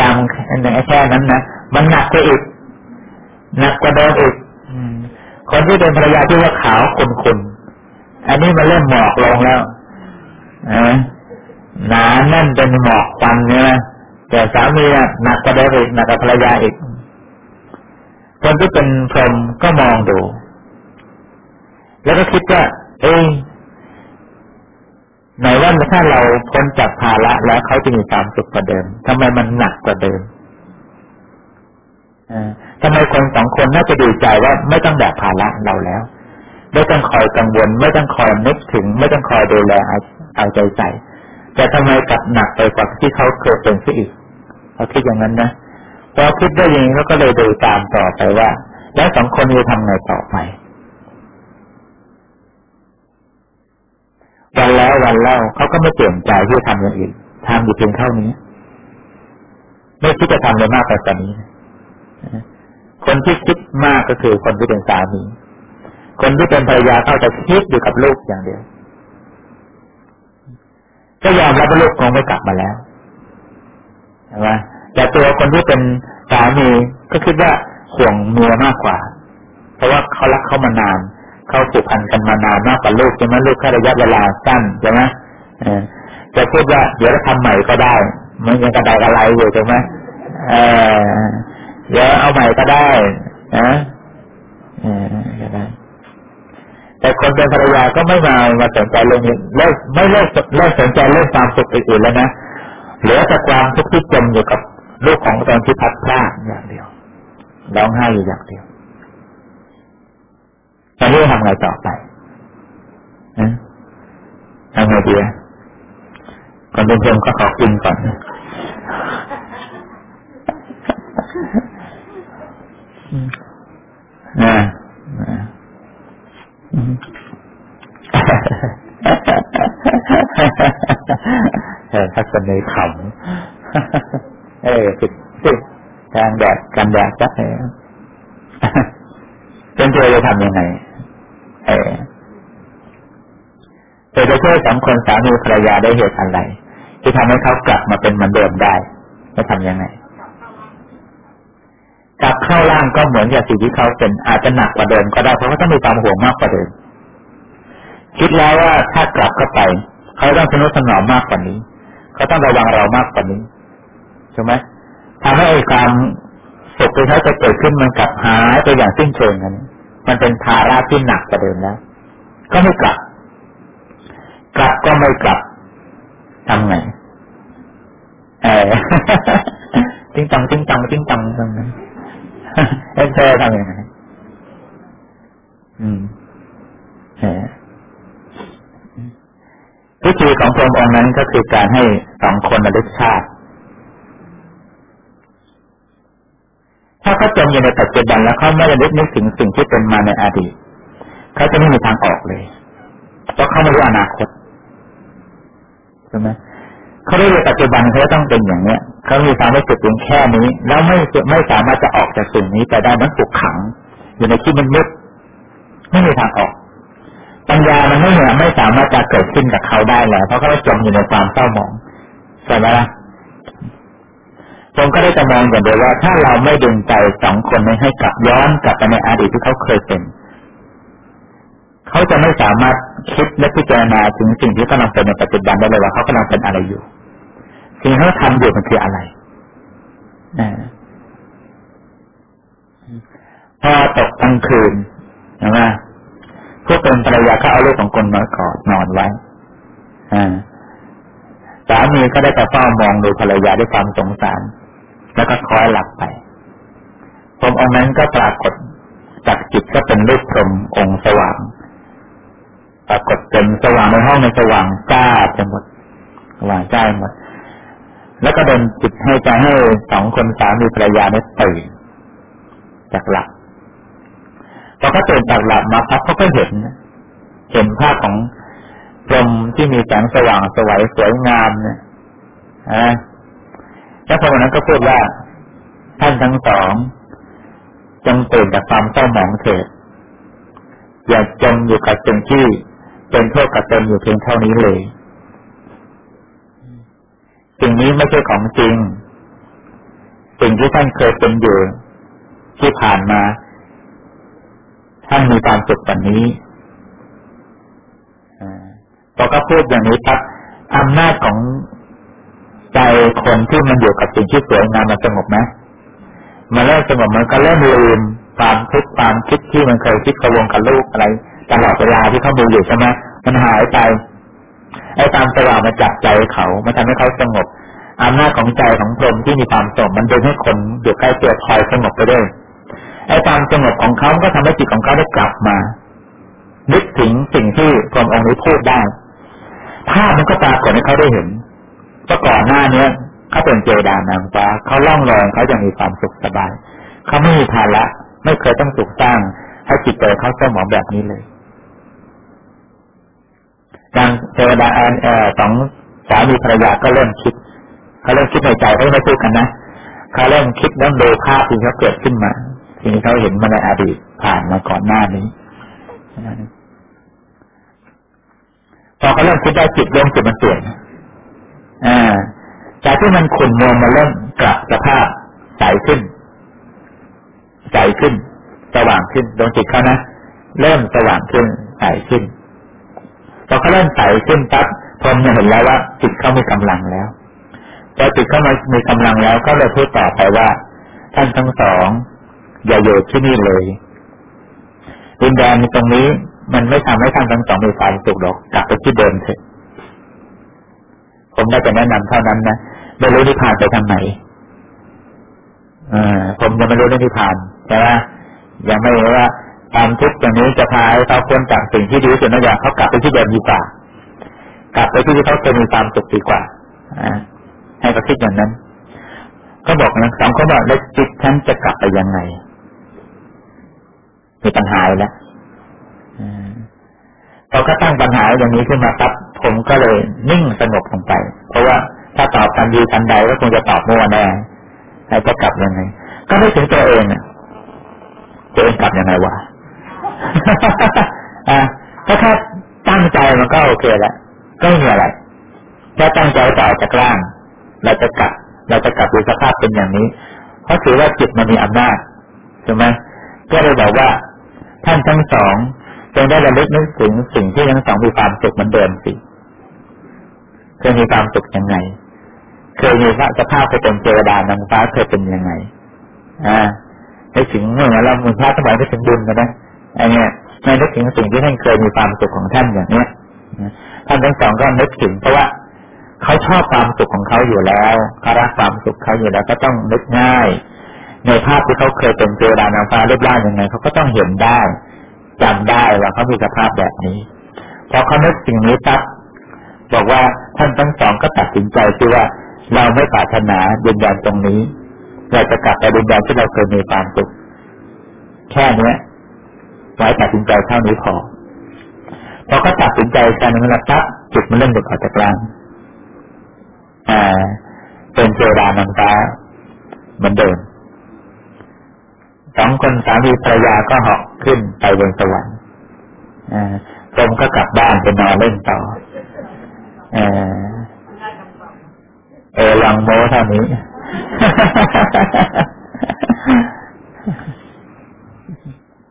ดังในแค่นั้นนะมันหนักไปอีกหนักกว่าเดิมอีกคนที่เป็นภรรยาที่ว่าขาวคุนๆอันนี้มันเริ่มหมอกลงแล้วนะหนาแน่นเป็นหมอกควันเนี่ย แต่สามีหนักกว่าเดิมอีกหนักกว่าภรรยาอีกคนที่เป็นพรหมก็มองดู แล้วก็คิดว่าเอ้ยไหนว่าถ้าเราพ้นจากภาระแล้วเขาจะมีความสุขกว่าเดิมทำไมมันหนักกว่าเดิมอทำไมคนสองคนน่าจะดีใจว่าไม่ต้องแบกภาระเราแล้ว ไม่ต้องคอยกังวล ไม่ต้องคอยนึกถึง ไม่ต้องคอยดูแลเอาใจใส่ แต่ทำไมกลับหนักไปกว่าที่เขาเคยเป็นซะอีกเขาคิดอย่างนั้นนะพอคิดได้ยังแล้ก็เลยดูตามต่อไปว่า แล้วสองคนจะทำไงต่อไปวันแล้ววันเล่าเขาก็ไม่เปลี่ยนใจที่ทำอย่างอื่นทำอยู่เพียงเท่านี้ ไม่คิดจะทำเลยมากไปกว่านี้คนที่คิดมากก็คือคนที่เป็นสามีคนที่เป็นภรรยาเขาจะคิดอยู่กับลูกอย่างเดียว ก็ยอมรับว่าลูกคงไม่กลับมาแล้วใช่ไหมแต่ตัวคนที่เป็นสามีก็คิดว่าห่วงเมียมากกว่า เพราะว่าเขารักเขามานาน เขาผูกพันกันมานานมากกว่าลูกใช่ไหมลูกแค่ระยะเวลาสั้นใช่ไหมจะพูดว่าเดี๋ยวทำใหม่ก็ได้มันยังกระไดกระไรอยู่ใช่ไหมเออเดี๋ยวเอาใหม่ก็ได้นะเออก็ได้ แต่คนเป็นภรรยาก็ไม่มามาสนใจเรื่องนี้เลิกไม่เลิกเลิกสนใจเรื่องความสุขอื่นแล้วนะเหลือแต่ความทุกข์ที่จมอยู่กับลูกของตอนที่พัดพลาดอย่างเดียวร้องไห้อยู่อย่างเดียวตอนนี้ทำไงต่อไปทำไงดีก่อนเป็นเพื่อนก็ขอกินก่อนนะเออ ทัศนีขำเออผิดผิดทางแดดกันแดดจักเลยเป็นเธอจะทำยังไง เออเธอจะช่วยสองคนสามีภรรยาได้เหตุอะไรที่ทำให้เขากลับมาเป็นเหมือนเดิมได้จะทำยังไง กลับเข้าร่างก็เหมือนกับสิ่งที่เขาเป็นอาจจะหนักกว่าเดิมก็ได้เพราะเขาต้องมีความห่วงมากกว่าเดิม คิดแล้วว่าถ้ากลับเข้าไป เขาต้องทะนุถนอมมากกว่านี้ เขาต้องระวังเรามากกว่านี้ใช่ไหมทำให้ความสุขที่เขาจะเกิดขึ้นมันกลับหายไปอย่างสิ้นเชิงนั้นมันเป็นภาระที่หนักกว่าเดิมแล้วก็ไม่กลับ กลับก็ไม่กลับทำไงเออ ติ้งตังติ้งตังติ้งตังตรงนั้น เออเธอทำยังไงอืมเออวิธีของพระองค์นั้นก็คือการให้สองคนระลึกชาติ ถ้าเขาจมอยู่ในปัจจุบันแล้วเขาไม่ระลึกนึกถึงสิ่งที่เป็นมาในอดีตเขาจะไม่มีทางออกเลย เพราะเขาไม่รู้อนาคตใช่ไหม เขารู้ในปัจจุบันเขาต้องเป็นอย่างเนี้ยเขามีความรู้สึกเพียงแค่นี้ แล้วไม่ไม่สามารถจะออกจากสิ่งนี้ไปได้มันถูกขัง อยู่ในที่มันมืดไม่มีทางออก ปัญญามันไม่เหนือไม่สามารถจะเกิดขึ้นกับเขาได้แล้ว เพราะเขาจมอยู่ในความเศร้าหมองใช่ไหมล่ะผมก็ได้จะมองอย่างเดียวว่า ถ้าเราไม่ดึงใจสองคนนี้ให้กลับย้อนกลับไปในอดีตที่เขาเคยเป็น เขาจะไม่สามารถคิดและพิจารณาถึงสิ่งที่กำลังเป็นในปัจจุบันได้เลยว่าเขากำลังเป็นอะไรอยู่ สิ่งที่เขาทำอยู่มันคืออะไรพอตกกลางคืนนะผู้เป็นภรรยาก็เอาลูกของคนมากอดนอนไว้สามีก็ได้แต่เฝ้ามองดูภรรยาด้วยความสงสาร แล้วก็คอยหลับไปผมองนั้นก็ปรากฏจากจิตก็เป็นรูปพรมองค์สว่าง ปรากฏเป็นสว่างในห้องในสว่างจ้าจะหมดสว่างจ้าหมด แล้วก็เดินจิตให้ใจให้สองคนสามีภรรยาได้ตื่นจากหลับพอเขาตื่นจากหลับมาพักเขาก็เห็น เห็นภาพของพรมที่มีแสงสว่างสวยสวยงามเนี่ยอ่าแล้วพอวันนั้นก็พูดว่าท่านทั้งสองจงตื่นจากความเศร้าหมองเถิดอย่าจมอยู่กับสิ่งที่เป็นโทษกับตนอยู่เพียงเท่านี้เลย สิ่งนี้ไม่ใช่ของจริง สิ่งที่ท่านเคยเป็นอยู่ที่ผ่านมา ท่านมีความสุขแบบนี้พอก็พูดอย่างนี้ครับอำนาจของใจคนที่มันอยู่กับสิ่งที่สวยงามมันสงบไหมมันเริ่มสงบมันก็เริ่มลืมความคิดความคิดที่มันเคยคิดกระวงกับลูกอะไร ตลอดเวลาที่เขาดูอยู่ใช่ไหมมันหายไป ไอ้ตามสว่างมาจับใจเขามันทำให้เขาสงบอำนาจของใจของพรหมที่มีความสงบมันดึงให้คนอยู่ใกล้ตัวคอยสงบไปด้วยไอ้ความสงบของเขาก็ทำให้จิตของเขาได้กลับมานึกถึงสิ่งที่พระองค์นี้พูดได้ภาพมันก็ปรากฏให้เขาได้เห็นว่ก่อนหน้าเนี้ยเขาเป็นเจดานางฟ้าเขาล่องลอยเขาจะมีความสุขสบายเขาไม่มีภาระไม่เคยต้องสุขสร้างให้จิตใจเขาเศร้าหมองแบบนี้เลย ดังเทวดาเอ่อสองสามีภรรยาก็เริ่มคิดเขาเริ่มคิดในใจเขาไม่พูดกันนะเขาเริ่มคิดเริ่มดูภาพที่เขาเกิดขึ้นมาทีนี้เขาเห็นมาในอดีตผ่านมาก่อนหน้านี้พอเขาเริ่มคิดได้จิตเริ่มจิตมันเปลี่ยนอ่าจากที่มันขุ่นมัวมาเริ่มกลับสภาพใสขึ้นใสขึ้น สว่างขึ้นดวงจิตเขานะเริ่มสว่างขึ้นใสขึ้น พอเขาเริ่มใสขึ้นปั๊บพรมเห็นแล้วว่าจิตเขามีกำลังแล้วพอจิตเขามามีกำลังแล้วก็เลยพูดต่อไปว่า ท่านทั้งสองอย่าอยู่ที่นี่เลยดินแดนตรงนี้มันไม่ทำให้ท่านทั้งสองมีความสุขหรอกกลับไปที่เดิมเถอะผมได้จะแนะนำเท่านั้นนะไม่รู้นิพพานไปทางไหนอผมยังไม่รู้เรื่องนิพพานใช่ไหมยังไม่รู้ว่า ความทุกข์อย่างนี้จะพาให้เขาพ้นจากสิ่งที่ดีที่สุดนั่นอย่างเขากลับไปที่เดิมดีกว่า กลับไปที่ที่เขาเคยมีความสุขดีกว่าอให้เขาคิดอย่างนั้น ก็บอกนะสองคนบอกแล้วจิตฉันจะกลับไปยังไงมีปัญหาแล้วพอก็ตั้งปัญหาอย่างนี้ขึ้นมาปั๊บผมก็เลยนิ่งสงบลงไป เพราะว่าถ้าตอบทันดีทันใดก็คงจะตอบมั่วแน่ให้จะกลับยังไง ก็ไม่ถึงตัวเองอะตัวเองกลับยังไงวะ อ่าถ้าแค่ตั้งใจมันก็โอเคแล้วก็ไม่มีอะไรถ้าตั้งใจจะอจากร่างเราจะกลับ เราจะกลับดูสภาพเป็นอย่างนี้ เพราะถือว่าจิตมันมีอำนาจใช่ไหมก็เลยบอกว่า ท่านทั้งสองจงได้ระลึกนึกถึงสิ่งที่ทั้งสองมีความสุขเหมือนเดิมสิเคยมีความสุขยังไง เคยมีพระสภาพเคยเป็นเจวดานางฟ้าเคยเป็นยังไง อ่าในถึงเมื่อเรามือพระสมัยได้ถึงบุญกันนะ ไอ้เนี่ยไม่นึกถึงสิ่งที่ท่านเคยมีความสุขของท่านอย่างเนี้ยท่านทั้งสองก็นึกถึงเพราะว่าเขาชอบความสุขของเขาอยู่แล้วเขารักความสุขเขาอยู่แล้วก็ต้องนึกง่าย ในภาพที่เขาเคยเป็นเจดานางฟ้ารูปร่างยังไงเขาก็ต้องเห็นได้จำได้ว่าเขามีสภาพแบบนี้พอเขานึกสิ่งนี้ปั๊บบอกว่าท่านทั้งสองก็ตัดสินใจที่ว่าเราไม่ปรารถนาดินแดนตรงนี้ เราจะกลับไปดินแดนที่เราเคยมีความสุขแค่เนี้ย ไว้ตัดสินใจเท่านี้พอพอเขาตัดสินใจการนั้นละปั๊บจิตมันเริ่มหลุดออกจากกลางอ่าเป็นเจดานังตาเหมือนเดิมสองคนสามีภรรยาก็เหาะขึ้นไปบนสวรรค์พรมก็กลับบ้านไปนอนเล่นต่อเออเออลังโมเท่านี้